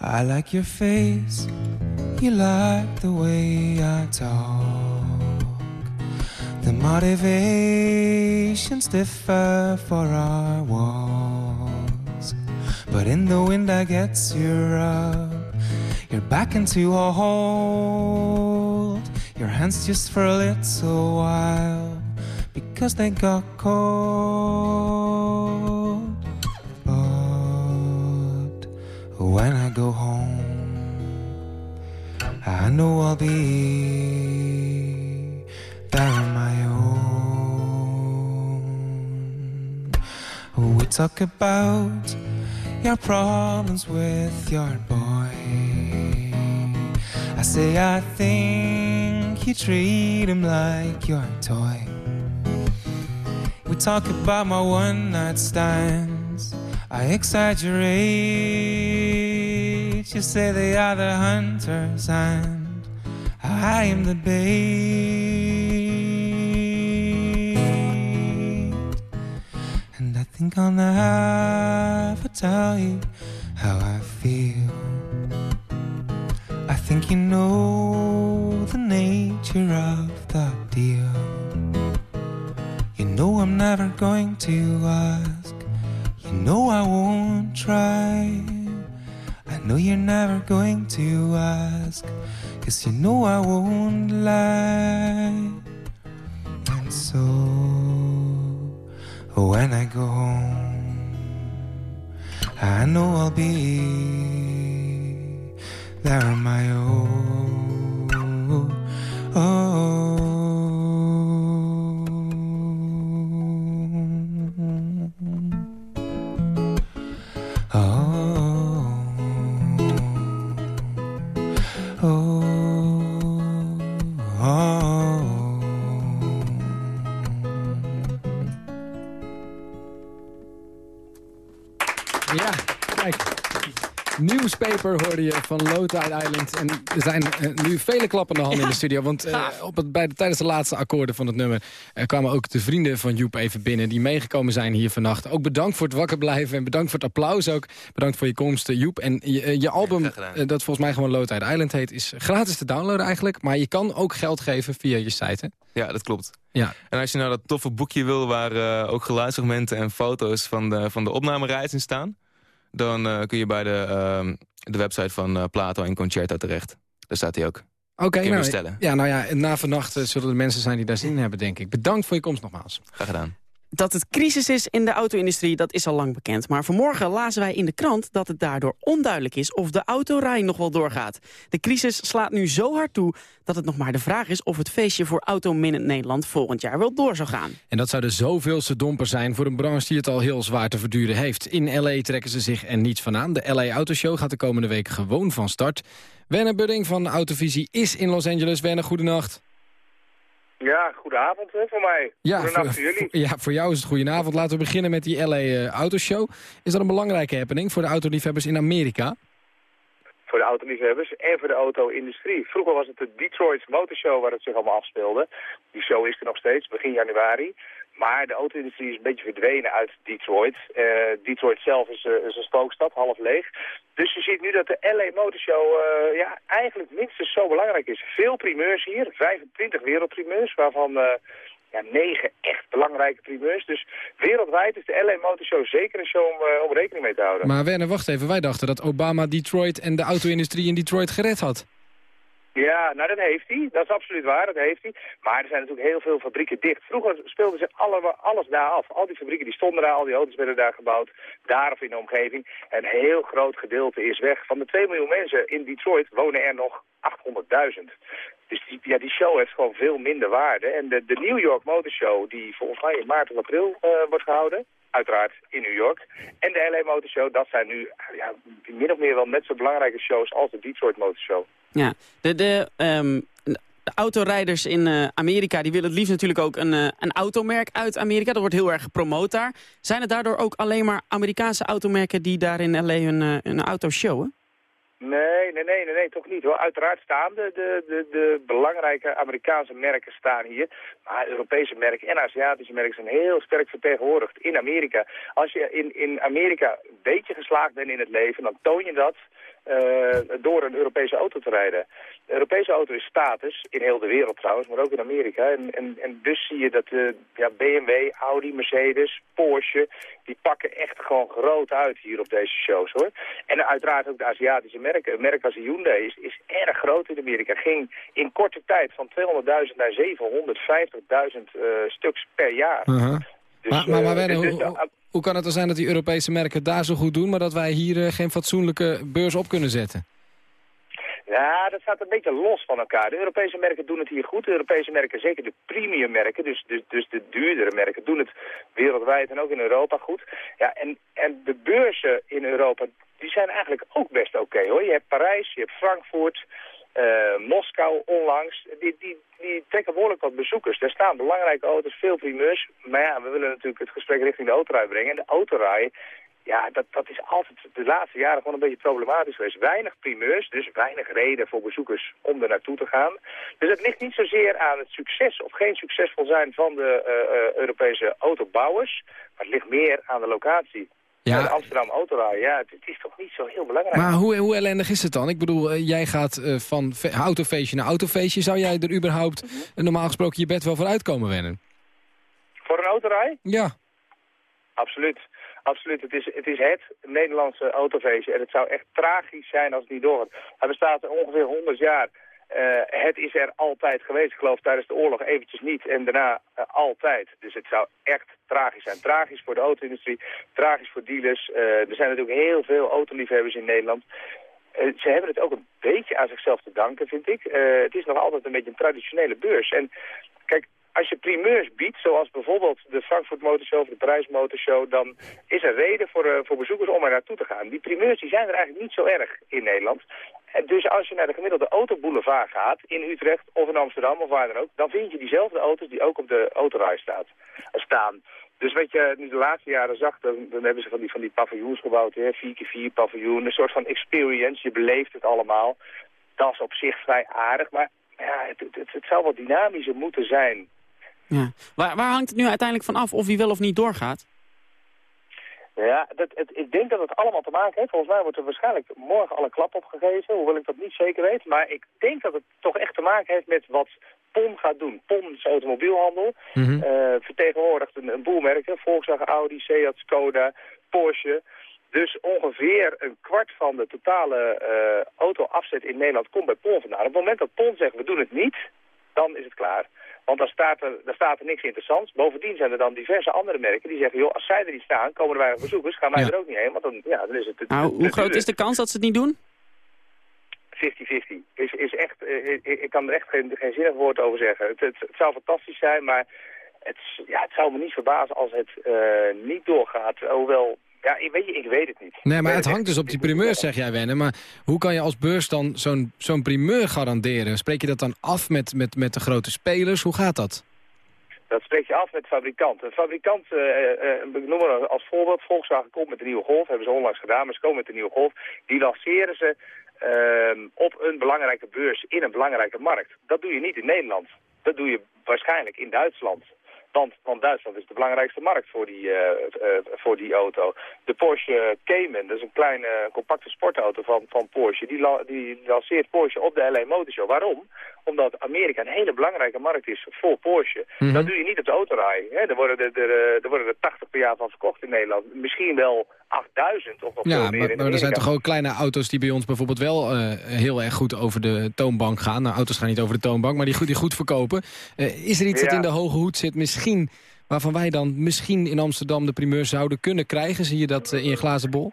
I like your face, you like the way I talk. The motivations differ for our walks. But in the wind I get you up, you're back into a hold. Your hands just for a little while, because they got cold. But when I go home, I know I'll be on my own. We talk about your problems with your boy. I say I think you treat him like your toy. We talk about my one night stands. I exaggerate. You say they are the hunters and I am the bait. gonna never tell you how I feel. I think you know the nature of the deal. You know I'm never going to ask. You know I won't try. I know you're never going to ask. Cause you know I won't lie. And so when I go home, I know I'll be there on my own. Oh. Ja, Newspaper hoorde je van Low Tide Island. En er zijn eh, nu vele klappende handen in de studio. Want eh, op het, bij de, tijdens de laatste akkoorden van het nummer... eh, kwamen ook de vrienden van Joep even binnen... die meegekomen zijn hier vannacht. Ook bedankt voor het wakker blijven en bedankt voor het applaus ook. Bedankt voor je komst, Joep. En je, je album, dat volgens mij gewoon Low Tide Island heet... is gratis te downloaden eigenlijk. Maar je kan ook geld geven via je site, hè? Ja, dat klopt. Ja. En als je nou dat toffe boekje wil waar ook geluidsfragmenten en foto's van de, van de opnamereis in staan... dan eh, kun je bij de, ehm, de website van eh, Plato en Concerto terecht. Daar staat hij ook. Oké, je nou, ja, nou ja, na vannacht eh, zullen er mensen zijn die daar zin in hebben, denk ik. Bedankt voor je komst nogmaals. Graag gedaan. Dat het crisis is in de auto-industrie, dat is al lang bekend. Maar vanmorgen lazen wij in de krant dat het daardoor onduidelijk is... of de autorij nog wel doorgaat. De crisis slaat nu zo hard toe dat het nog maar de vraag is... of het feestje voor Autominnend Nederland volgend jaar wel door zou gaan. En dat zou de zoveelste domper zijn voor een branche die het al heel zwaar te verduren heeft. In L.A. trekken ze zich er niets van aan. De L.A. Autoshow gaat de komende week gewoon van start. Werner Budding van Autovisie is in Los Angeles. Werner, goedenacht. Ja, goedenavond hè, voor mij. Ja, Goedenacht voor, jullie. voor- ja, voor jou is het goedenavond. Laten we beginnen met die LA eh, Autoshow. Is dat een belangrijke happening voor de autoliefhebbers in Amerika? Voor de autoliefhebbers en voor de auto-industrie. Vroeger was het de Detroit Motor Show waar het zich allemaal afspeelde. Die show is er nog steeds, begin januari. Maar de auto-industrie is een beetje verdwenen uit Detroit. Eh, Detroit zelf is, eh, een spookstad, half leeg. Dus je ziet nu dat de LA Motor Show eh, ja, eigenlijk minstens zo belangrijk is. Veel primeurs hier, 25 wereldprimeurs, waarvan ja, 9 echt belangrijke primeurs. Dus wereldwijd is de LA Motor Show zeker een show om, om rekening mee te houden. Maar Werner, wacht even. Wij dachten dat Obama Detroit en de auto-industrie in Detroit gered had. Ja, nou dat heeft hij. Dat is absoluut waar, dat heeft hij. Maar er zijn natuurlijk heel veel fabrieken dicht. Vroeger speelden ze allemaal, alles daar af. Al die fabrieken die stonden daar, al die auto's werden daar gebouwd. Daar of in de omgeving. Een heel groot gedeelte is weg. Van de 2 miljoen mensen in Detroit wonen er nog 800.000. Dus die, ja, die show heeft gewoon veel minder waarde. En de, de New York Motor Show, die volgens mij in maart of april eh, wordt gehouden, uiteraard in New York. En de LA Motor Show, dat zijn nu ja, min of meer wel net zo belangrijke shows als de Detroit Motor Show. Ja, de, de, ehm, de autorijders in eh, Amerika die willen het liefst natuurlijk ook een, eh, een automerk uit Amerika. Dat wordt heel erg gepromoot daar. Zijn het daardoor ook alleen maar Amerikaanse automerken die daar in L.A. hun, eh, hun auto showen? Nee, nee, nee, nee, nee, toch niet hoor. Uiteraard staan de, de, de, belangrijke Amerikaanse merken staan hier. Maar Europese merken en Aziatische merken zijn heel sterk vertegenwoordigd in Amerika. Als je in, in Amerika een beetje geslaagd bent in het leven, dan toon je dat door een Europese auto te rijden. De Europese auto is status, in heel de wereld trouwens, maar ook in Amerika. En, en, en dus zie je dat eh, ja, BMW, Audi, Mercedes, Porsche, die pakken echt gewoon groot uit hier op deze shows hoor. En uiteraard ook de Aziatische merken. Een merk als Hyundai is, is erg groot in Amerika. Ging in korte tijd van 200.000 naar 750.000 eh, stuks per jaar. Uh-huh. Dus, maar, maar, maar eh, Werner, dus hoe, kan het dan zijn dat die Europese merken daar zo goed doen... maar dat wij hier eh, geen fatsoenlijke beurs op kunnen zetten? Ja, dat staat een beetje los van elkaar. De Europese merken doen het hier goed. De Europese merken, zeker de premium merken, dus, dus, dus de duurdere merken, doen het wereldwijd en ook in Europa goed. Ja, en, en de beurzen in Europa, die zijn eigenlijk ook best oké hoor. Je hebt Parijs, je hebt Frankfurt, eh, Moskou onlangs. Die, die, die trekken behoorlijk wat bezoekers. Daar staan belangrijke auto's, veel primeurs. Maar ja, we willen natuurlijk het gesprek richting de autorij brengen. En de autorij, ja, dat, dat is altijd de laatste jaren gewoon een beetje problematisch geweest. Weinig primeurs, dus weinig reden voor bezoekers om er naartoe te gaan. Dus het ligt niet zozeer aan het succes of geen succesvol zijn van de eh, eh, Europese autobouwers. Maar het ligt meer aan de locatie. Ja. Amsterdam Autorij, ja, het, het is toch niet zo heel belangrijk. Maar hoe, hoe ellendig is het dan? Ik bedoel, eh, jij gaat eh, van fe- autofeestje naar autofeestje. Zou jij er überhaupt eh, normaal gesproken je bed wel voor uitkomen, Werner? Voor een autorij? Ja. Absoluut. Absoluut. Het is, het is het Nederlandse autofeestje. En het zou echt tragisch zijn als het niet doorgaat. Hij bestaat er ongeveer 100 jaar. Eh, het is er altijd geweest. Ik geloof tijdens de oorlog eventjes niet en daarna eh, altijd. Dus het zou echt tragisch zijn. Tragisch voor de auto-industrie, tragisch voor dealers. Eh, er zijn natuurlijk heel veel autoliefhebbers in Nederland. ze hebben het ook een beetje aan zichzelf te danken, vind ik. het is nog altijd een beetje een traditionele beurs. En kijk, als je primeurs biedt, zoals bijvoorbeeld de Frankfurt Motorshow of de Parijs Motorshow, dan is er reden voor, voor bezoekers om er naartoe te gaan. Die primeurs die zijn er eigenlijk niet zo erg in Nederland. Dus als je naar de gemiddelde autoboulevard gaat, in Utrecht of in Amsterdam of waar dan ook, dan vind je diezelfde auto's die ook op de autorij staat, staan. Dus wat je nu de laatste jaren zag, dan, hebben ze van die, van die paviljoens gebouwd, hè, 4x4 paviljoen, een soort van experience, je beleeft het allemaal. Dat is op zich vrij aardig, maar ja, het, het, zou wat dynamischer moeten zijn. Ja. Waar, waar hangt het nu uiteindelijk van af of wie wel of niet doorgaat? Ja, dat, het, ik denk dat het allemaal te maken heeft. Volgens mij wordt er waarschijnlijk morgen al een klap opgegeven, hoewel ik dat niet zeker weet. Maar ik denk dat het toch echt te maken heeft met wat PON gaat doen. PON is automobielhandel, mm vertegenwoordigt een, een boel merken. Volkswagen, Audi, Seat, Skoda, Porsche. Dus ongeveer een kwart van de totale uh, autoafzet in Nederland komt bij PON vandaan. Op het moment dat PON zegt we doen het niet, dan is het klaar. Want dan staat, er, dan staat er niks interessants. Bovendien zijn er dan diverse andere merken die zeggen... joh, als zij er niet staan, komen er weinig bezoekers. Gaan wij er ook niet heen, want dan, ja, dan is het... nou, hoe groot is de kans dat ze het niet doen? 50-50. Is, is echt, eh, ik, ik, kan er echt geen, geen zinnig woord over zeggen. Het, het, zou fantastisch zijn, maar het, ja, het zou me niet verbazen als het uh, niet doorgaat. Hoewel ja, ik weet, ik weet het niet. Nee, maar het hangt dus op die primeur, zeg jij, Wennen. Maar hoe kan je als beurs dan zo'n zo'n primeur garanderen? Spreek je dat dan af met, met, met de grote spelers? Hoe gaat dat? Dat spreek je af met fabrikanten. Een fabrikant, uh, uh, ik noem maar als voorbeeld, Volkswagen komt met de nieuwe Golf. Hebben ze onlangs gedaan, maar ze komen met de nieuwe Golf. Die lanceren ze uh, op een belangrijke beurs in een belangrijke markt. Dat doe je niet in Nederland. Dat doe je waarschijnlijk in Duitsland. Want, want Duitsland is de belangrijkste markt voor die, uh, uh, voor die auto. De Porsche Cayman, dat is een kleine compacte sportauto van, van Porsche. Die, la, die lanceert Porsche op de LA Motor Show. Waarom? Omdat Amerika een hele belangrijke markt is voor Porsche. Mm -hmm. Dat doe je niet op de autorij. Hè? Er, worden er, er, er worden er 80 per jaar van verkocht in Nederland. Misschien wel 8000 of nog ja, veel meer maar, maar er zijn toch ook kleine auto's die bij ons bijvoorbeeld wel uh, heel erg goed over de toonbank gaan. Nou, auto's gaan niet over de toonbank, maar die goed, die goed verkopen. Uh, is er iets ja. dat in de hoge hoed zit misschien waarvan wij dan misschien in Amsterdam de primeur zouden kunnen krijgen? Zie je dat uh, in je glazen bol?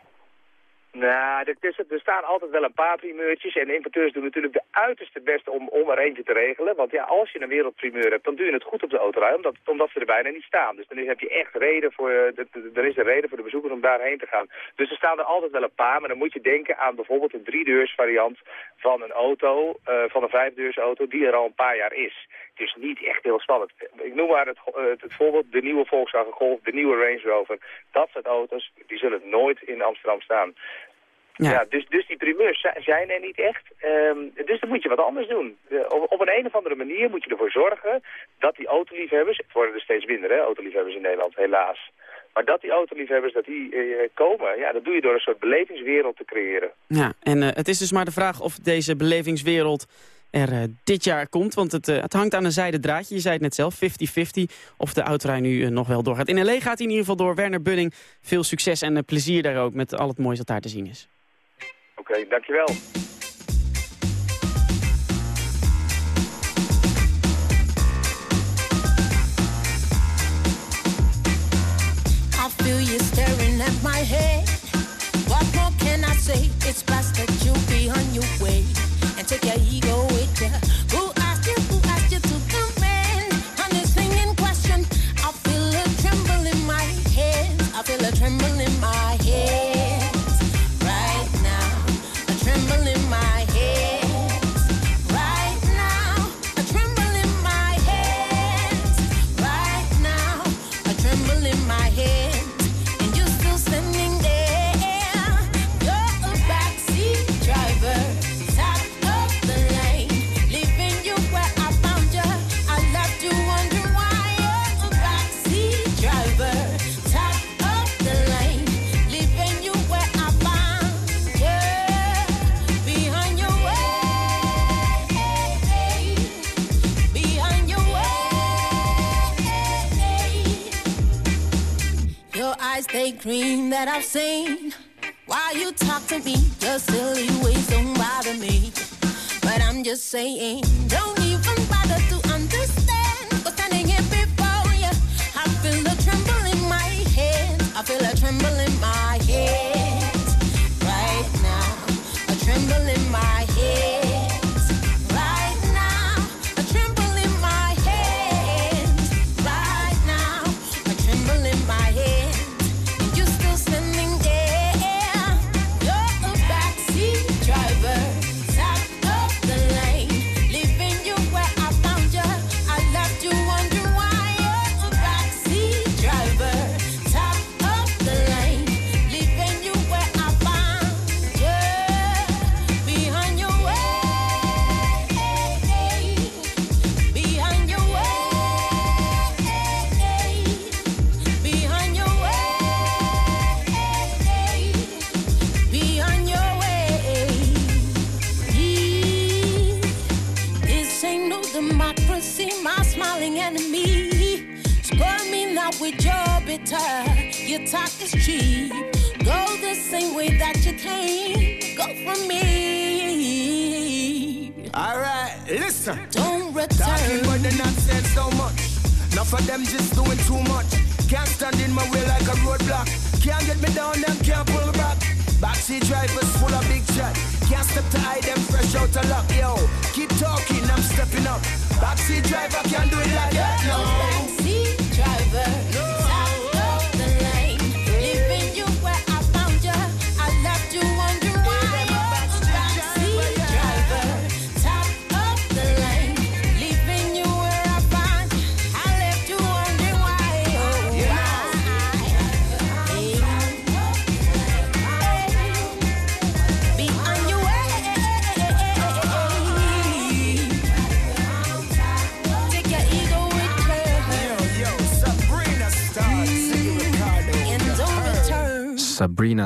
Nou, er, staan altijd wel een paar primeurtjes. En importeurs doen natuurlijk de uiterste best om, om er eentje te regelen. Want ja, als je een wereldprimeur hebt, dan doe je het goed op de autorij. Omdat, omdat ze er bijna niet staan. Dus dan heb je echt reden voor, er is een reden voor de bezoekers om daarheen te gaan. Dus er staan er altijd wel een paar. Maar dan moet je denken aan bijvoorbeeld een driedeurs variant van een auto, uh, van een vijfdeurs auto, die er al een paar jaar is. Het is niet echt heel spannend. Ik noem maar het, het, het voorbeeld, de nieuwe Volkswagen Golf, de nieuwe Range Rover. Dat soort auto's, die zullen nooit in Amsterdam staan. Ja. ja, dus, dus die primeurs zijn er niet echt. Um, dus dan moet je wat anders doen. Op, op, een, een of andere manier moet je ervoor zorgen dat die autoliefhebbers... Het worden er steeds minder, hè, autoliefhebbers in Nederland, helaas. Maar dat die autoliefhebbers, dat die uh, komen, ja, dat doe je door een soort belevingswereld te creëren. Ja, en uh, het is dus maar de vraag of deze belevingswereld er uh, dit jaar komt. Want het, het hangt aan een zijde draadje. Je zei het net zelf, 50-50. Of de autorij nu nog wel doorgaat. In L.A. gaat hij in ieder geval door. Werner Bunning, veel succes en plezier daar ook met al het moois dat daar te zien is. Oké, okay, dankjewel. I feel you staring at my head. What more can I say? It's best that you be on your way and take your ego daydream that I've seen. While you talk to me, your silly ways don't bother me. But I'm just saying, don't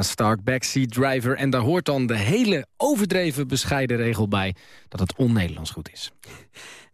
Stark, backseat driver. En daar hoort dan de hele overdreven bescheiden regel bij... dat het on-Nederlands goed is.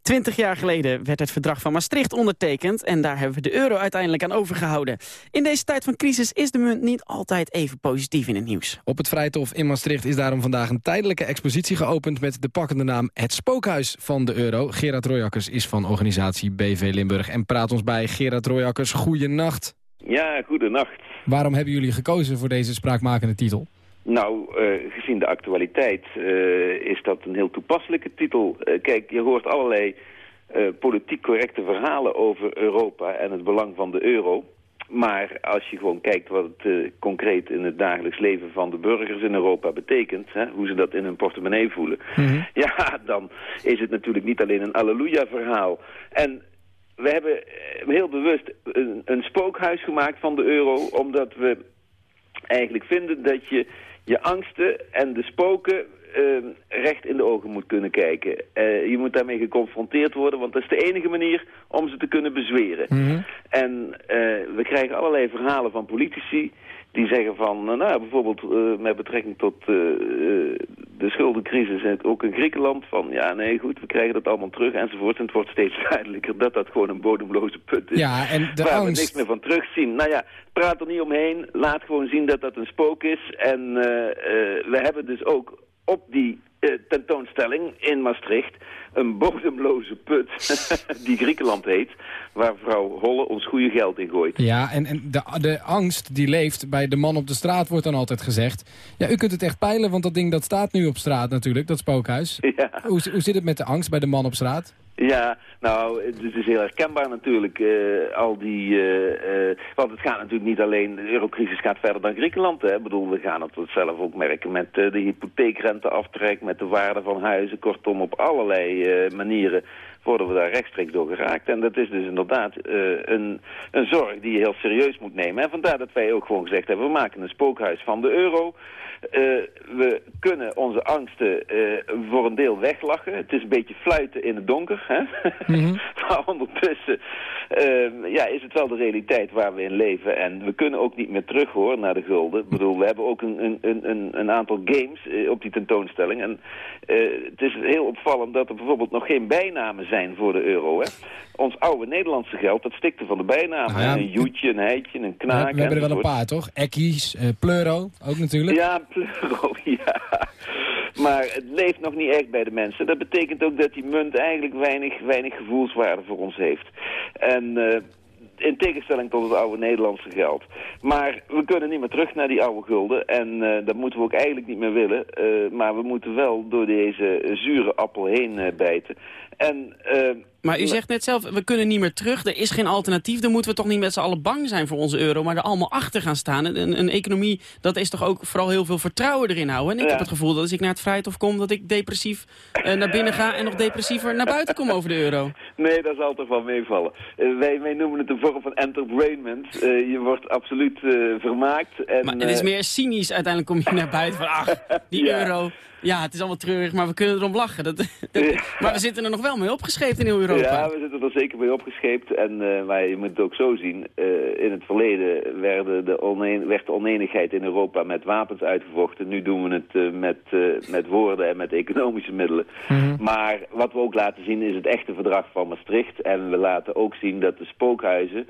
Twintig jaar geleden werd het verdrag van Maastricht ondertekend... en daar hebben we de euro uiteindelijk aan overgehouden. In deze tijd van crisis is de munt niet altijd even positief in het nieuws. Op het Vrijthof in Maastricht is daarom vandaag een tijdelijke expositie geopend... met de pakkende naam Het Spookhuis van de euro. Gerard Royakkers is van organisatie BV Limburg en praat ons bij. Gerard Royakkers, goeienacht. Ja, goedenacht. Waarom hebben jullie gekozen voor deze spraakmakende titel? Nou, eh, gezien de actualiteit eh, is dat een heel toepasselijke titel. Eh, kijk, je hoort allerlei politiek correcte verhalen over Europa en het belang van de euro. Maar als je gewoon kijkt wat het concreet in het dagelijks leven van de burgers in Europa betekent, hè, hoe ze dat in hun portemonnee voelen, ja, dan is het natuurlijk niet alleen een alleluia-verhaal. En we hebben eh, heel bewust een, een spookhuis gemaakt van de euro, omdat we eigenlijk vinden dat je je angsten en de spoken eh, recht in de ogen moet kunnen kijken. Eh, je moet daarmee geconfronteerd worden, want dat is de enige manier om ze te kunnen bezweren. En eh, we krijgen allerlei verhalen van politici die zeggen van, nou, nou bijvoorbeeld eh, met betrekking tot eh, eh, de schuldencrisis, en ook in Griekenland, van ja, nee, goed, we krijgen dat allemaal terug enzovoort. En het wordt steeds duidelijker dat dat gewoon een bodemloze put is. Ja, en de waar we angst- niks meer van terugzien. Nou ja, praat er niet omheen. Laat gewoon zien dat dat een spook is. En eh, eh, we hebben dus ook op die eh, tentoonstelling in Maastricht een bodemloze put, die Griekenland heet, waar mevrouw Holle ons goede geld in gooit. Ja, en, en de, de angst die leeft bij de man op de straat wordt dan altijd gezegd. Ja, u kunt het echt peilen, want dat ding dat staat nu op straat natuurlijk, dat spookhuis. Ja. Hoe, hoe zit het met de angst bij de man op straat? Ja, nou, het is heel herkenbaar natuurlijk, eh, al die... eh, want het gaat natuurlijk niet alleen, de eurocrisis gaat verder dan Griekenland. Hè. Ik bedoel, we gaan het zelf ook merken met de hypotheekrenteaftrek, met de waarde van huizen. Kortom, op allerlei manieren worden we daar rechtstreeks door geraakt. En dat is dus inderdaad eh, een, een zorg die je heel serieus moet nemen. En vandaar dat wij ook gewoon gezegd hebben, we maken een spookhuis van de euro... Eh, we kunnen onze angsten eh, voor een deel weglachen. Het is een beetje fluiten in het donker. Hè? maar ondertussen ja, is het wel de realiteit waar we in leven. En we kunnen ook niet meer terug hoor, naar de gulden. Ik bedoel, we hebben ook een, een, een- een, aantal games op die tentoonstelling. En het is heel opvallend dat er bijvoorbeeld nog geen bijnamen zijn voor de euro. Hè? Ons oude Nederlandse geld, dat stikte van de bijnaam. Ja, een joetje, een heitje, een knaak. we hebben er wel een paar, toch? Ekkies, eh, Pleuro, ook natuurlijk. Ja, pleuro, ja. Maar het leeft nog niet echt bij de mensen. Dat betekent ook dat die munt eigenlijk weinig, weinig gevoelswaarde voor ons heeft. En eh, in tegenstelling tot het oude Nederlandse geld. Maar we kunnen niet meer terug naar die oude gulden. En eh, dat moeten we ook eigenlijk niet meer willen. Maar we moeten wel door deze zure appel heen bijten. En... eh, Maar u zegt net zelf, we kunnen niet meer terug. Er is geen alternatief. Dan moeten we toch niet met z'n allen bang zijn voor onze euro. Maar er allemaal achter gaan staan. Een, een economie, dat is toch ook vooral heel veel vertrouwen erin houden. En ik Ja. heb het gevoel dat als ik naar het Vrijthof kom... dat ik depressief eh, naar binnen ga en nog depressiever naar buiten kom over de euro. Nee, dat zal toch wel meevallen. Eh, wij, wij noemen het een vorm van entertainment. Eh, je wordt absoluut vermaakt. En, Maar het is meer cynisch. Uiteindelijk kom je naar buiten van, ach, die Ja. euro. Ja, het is allemaal treurig, maar we kunnen erom lachen. Dat, Maar we zitten er nog wel mee opgescheept in heel Europa. Ja, we zitten er zeker mee opgescheept. En, eh, maar je moet het ook zo zien. eh, in het verleden werden de oneen, werd de oneenigheid in Europa met wapens uitgevochten. Nu doen we het eh, met, eh, met woorden en met economische middelen. Maar wat we ook laten zien is het echte verdrag van Maastricht. En we laten ook zien dat de spookhuizen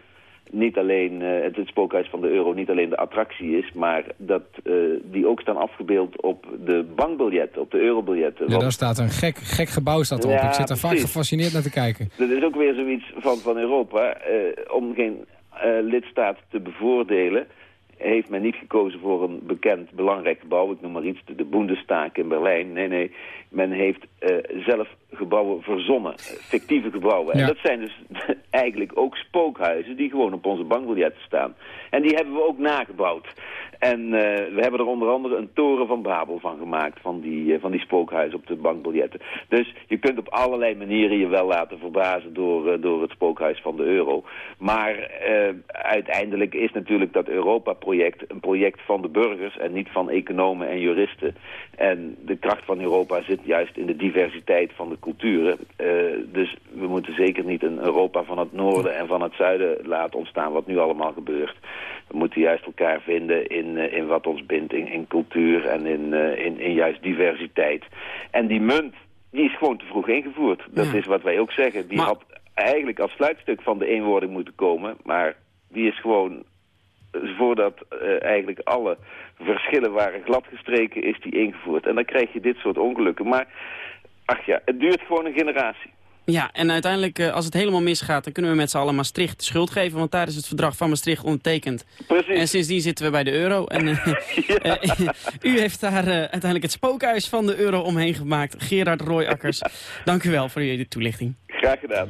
niet alleen eh, het, het spookhuis van de euro niet alleen de attractie is, maar dat eh, die ook staan afgebeeld op de bankbiljetten, op de eurobiljetten. Ja, Want- daar staat een gek, gek gebouw staat erop. Ja, ik zit daar vaak gefascineerd naar te kijken. Dat is ook weer zoiets van, van Europa. eh, om geen lidstaat te bevoordelen... heeft men niet gekozen voor een bekend belangrijk gebouw. Ik noem maar iets, de, de Bundestag in Berlijn. Nee, nee. Men heeft eh, zelf gebouwen verzonnen. Fictieve gebouwen. Ja. En dat zijn dus eigenlijk ook spookhuizen... die gewoon op onze bankbiljetten staan. En die hebben we ook nagebouwd. En eh, we hebben er onder andere een toren van Babel van gemaakt... van die, eh, van die spookhuizen op de bankbiljetten. Dus je kunt op allerlei manieren je wel laten verbazen... door, eh, door het spookhuis van de euro. Maar uiteindelijk is natuurlijk dat Europa-project... een project van de burgers en niet van economen en juristen. En de kracht van Europa zit juist in de diversiteit van de culturen. Eh, dus we moeten zeker niet een Europa van het noorden en van het zuiden laten ontstaan... wat nu allemaal gebeurt. We moeten juist elkaar vinden in, eh, in wat ons bindt, in, in cultuur en in, eh, in, in juist diversiteit. En die munt, die is gewoon te vroeg ingevoerd. Dat Ja. is wat wij ook zeggen. Die Maar- had eigenlijk als sluitstuk van de eenwording moeten komen, maar die is gewoon voordat eigenlijk alle verschillen waren gladgestreken, is die ingevoerd. En dan krijg je dit soort ongelukken. Maar, ach ja, het duurt gewoon een generatie. Ja, en uiteindelijk, eh, als het helemaal misgaat, dan kunnen we met z'n allen Maastricht de schuld geven. Want daar is het verdrag van Maastricht ondertekend. Precies. En sindsdien zitten we bij de euro. En eh, eh, u heeft daar uiteindelijk het spookhuis van de euro omheen gemaakt. Gerard Rooijakkers, dank u wel voor jullie toelichting. Graag gedaan.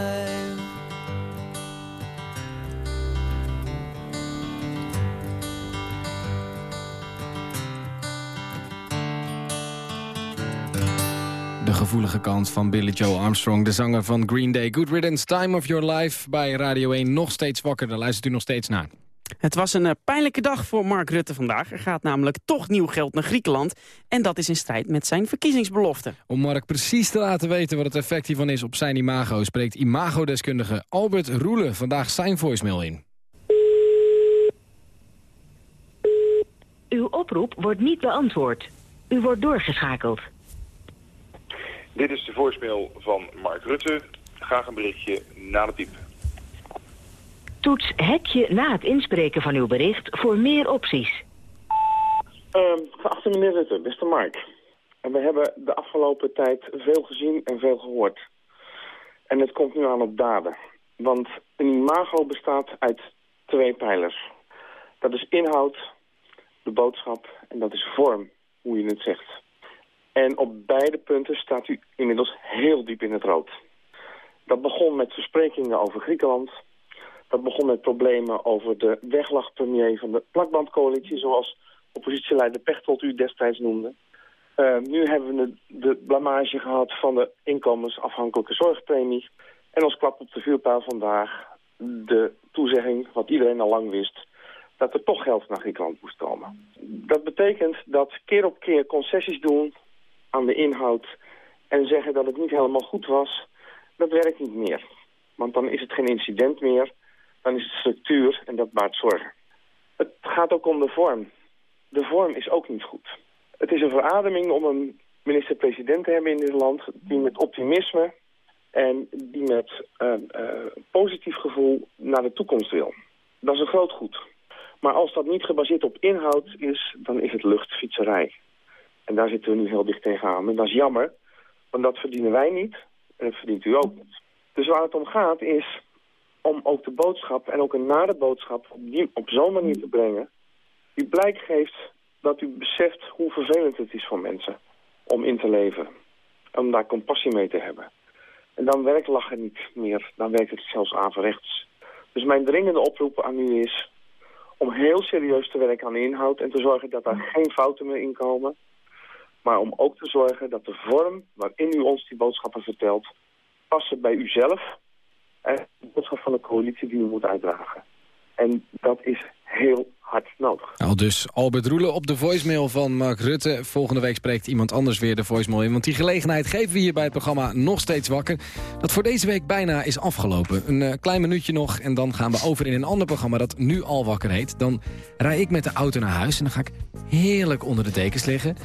Gevoelige kant van Billy Joe Armstrong, de zanger van Green Day. Good Riddance, Time of Your Life bij Radio 1. Nog steeds wakker, daar luistert u nog steeds naar. Het was een eh, pijnlijke dag voor Mark Rutte vandaag. Er gaat namelijk toch nieuw geld naar Griekenland. En dat is in strijd met zijn verkiezingsbelofte. Om Mark precies te laten weten wat het effect hiervan is op zijn imago... spreekt imagodeskundige Albert Roelen vandaag zijn voicemail in. Uw oproep wordt niet beantwoord. U wordt doorgeschakeld. Dit is de voicemail van Mark Rutte. Graag een berichtje na de piep. Toets hekje na het inspreken van uw bericht voor meer opties. Uh, geachte meneer Rutte, beste Mark. En we hebben de afgelopen tijd veel gezien en veel gehoord. En het komt nu aan op daden. Want een imago bestaat uit twee pijlers. Dat is inhoud, de boodschap en dat is vorm, hoe je het zegt. En op beide punten staat u inmiddels heel diep in het rood. Dat begon met versprekingen over Griekenland. Dat begon met problemen over de weglagpremier van de plakbandcoalitie... zoals oppositieleider Pechtold u destijds noemde. Uh, nu hebben we de, de blamage gehad van de inkomensafhankelijke zorgpremie. En als klap op de vuurpijl vandaag de toezegging, wat iedereen al lang wist... dat er toch geld naar Griekenland moest komen. Dat betekent dat keer op keer concessies doen aan de inhoud... en zeggen dat het niet helemaal goed was, dat werkt niet meer. Want dan is het geen incident meer, dan is het structuur en dat baart zorgen. Het gaat ook om de vorm. De vorm is ook niet goed. Het is een verademing om een minister-president te hebben in dit land... die met optimisme en die met uh, uh, positief gevoel naar de toekomst wil. Dat is een groot goed. Maar als dat niet gebaseerd op inhoud is, dan is het luchtfietserij. En daar zitten we nu heel dicht tegenaan. En dat is jammer, want dat verdienen wij niet en dat verdient u ook niet. Dus waar het om gaat is om ook de boodschap en ook een nare boodschap op, die, op zo'n manier te brengen... die blijk geeft dat u beseft hoe vervelend het is voor mensen om in te leven. Om daar compassie mee te hebben. En dan werkt lachen niet meer, dan werkt het zelfs averechts. Dus mijn dringende oproep aan u is om heel serieus te werken aan de inhoud... en te zorgen dat daar geen fouten meer in komen... maar om ook te zorgen dat de vorm waarin u ons die boodschappen vertelt... passen bij uzelf en de boodschap van de coalitie die u moet uitdragen. En dat is heel hard nodig. Al dus Albert Roelen op de voicemail van Mark Rutte. Volgende week spreekt iemand anders weer de voicemail in. Want die gelegenheid geven we hier bij het programma Nog Steeds Wakker. Dat voor deze week bijna is afgelopen. Een uh, klein minuutje nog en dan gaan we over in een ander programma... dat nu al wakker heet. Dan rij ik met de auto naar huis en dan ga ik heerlijk onder de dekens liggen.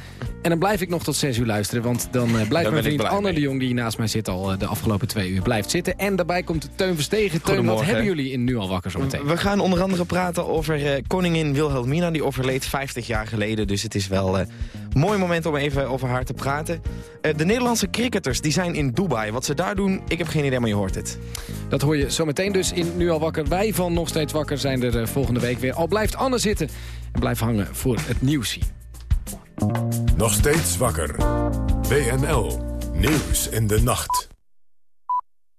En dan blijf ik nog tot 6 uur luisteren. Want dan uh, blijft mijn vriend Anne mee. de Jong... die naast mij zit al uh, de afgelopen twee uur blijft zitten. En daarbij komt Teun Verstegen. Teun, wat hebben jullie in Nu al wakker zometeen? We gaan onder andere praten over eh, koningin Wilhelmina. Die overleed 50 jaar geleden. Dus het is wel een mooi moment om even over haar te praten. Eh, de Nederlandse cricketers die zijn in Dubai. Wat ze daar doen, ik heb geen idee, maar je hoort het. Dat hoor je zometeen dus in Nu al wakker. Wij van Nog Steeds Wakker zijn er eh, volgende week weer. Al blijft Anne zitten en blijft hangen voor het nieuwsie. Nog steeds wakker. WNL. Nieuws in de nacht.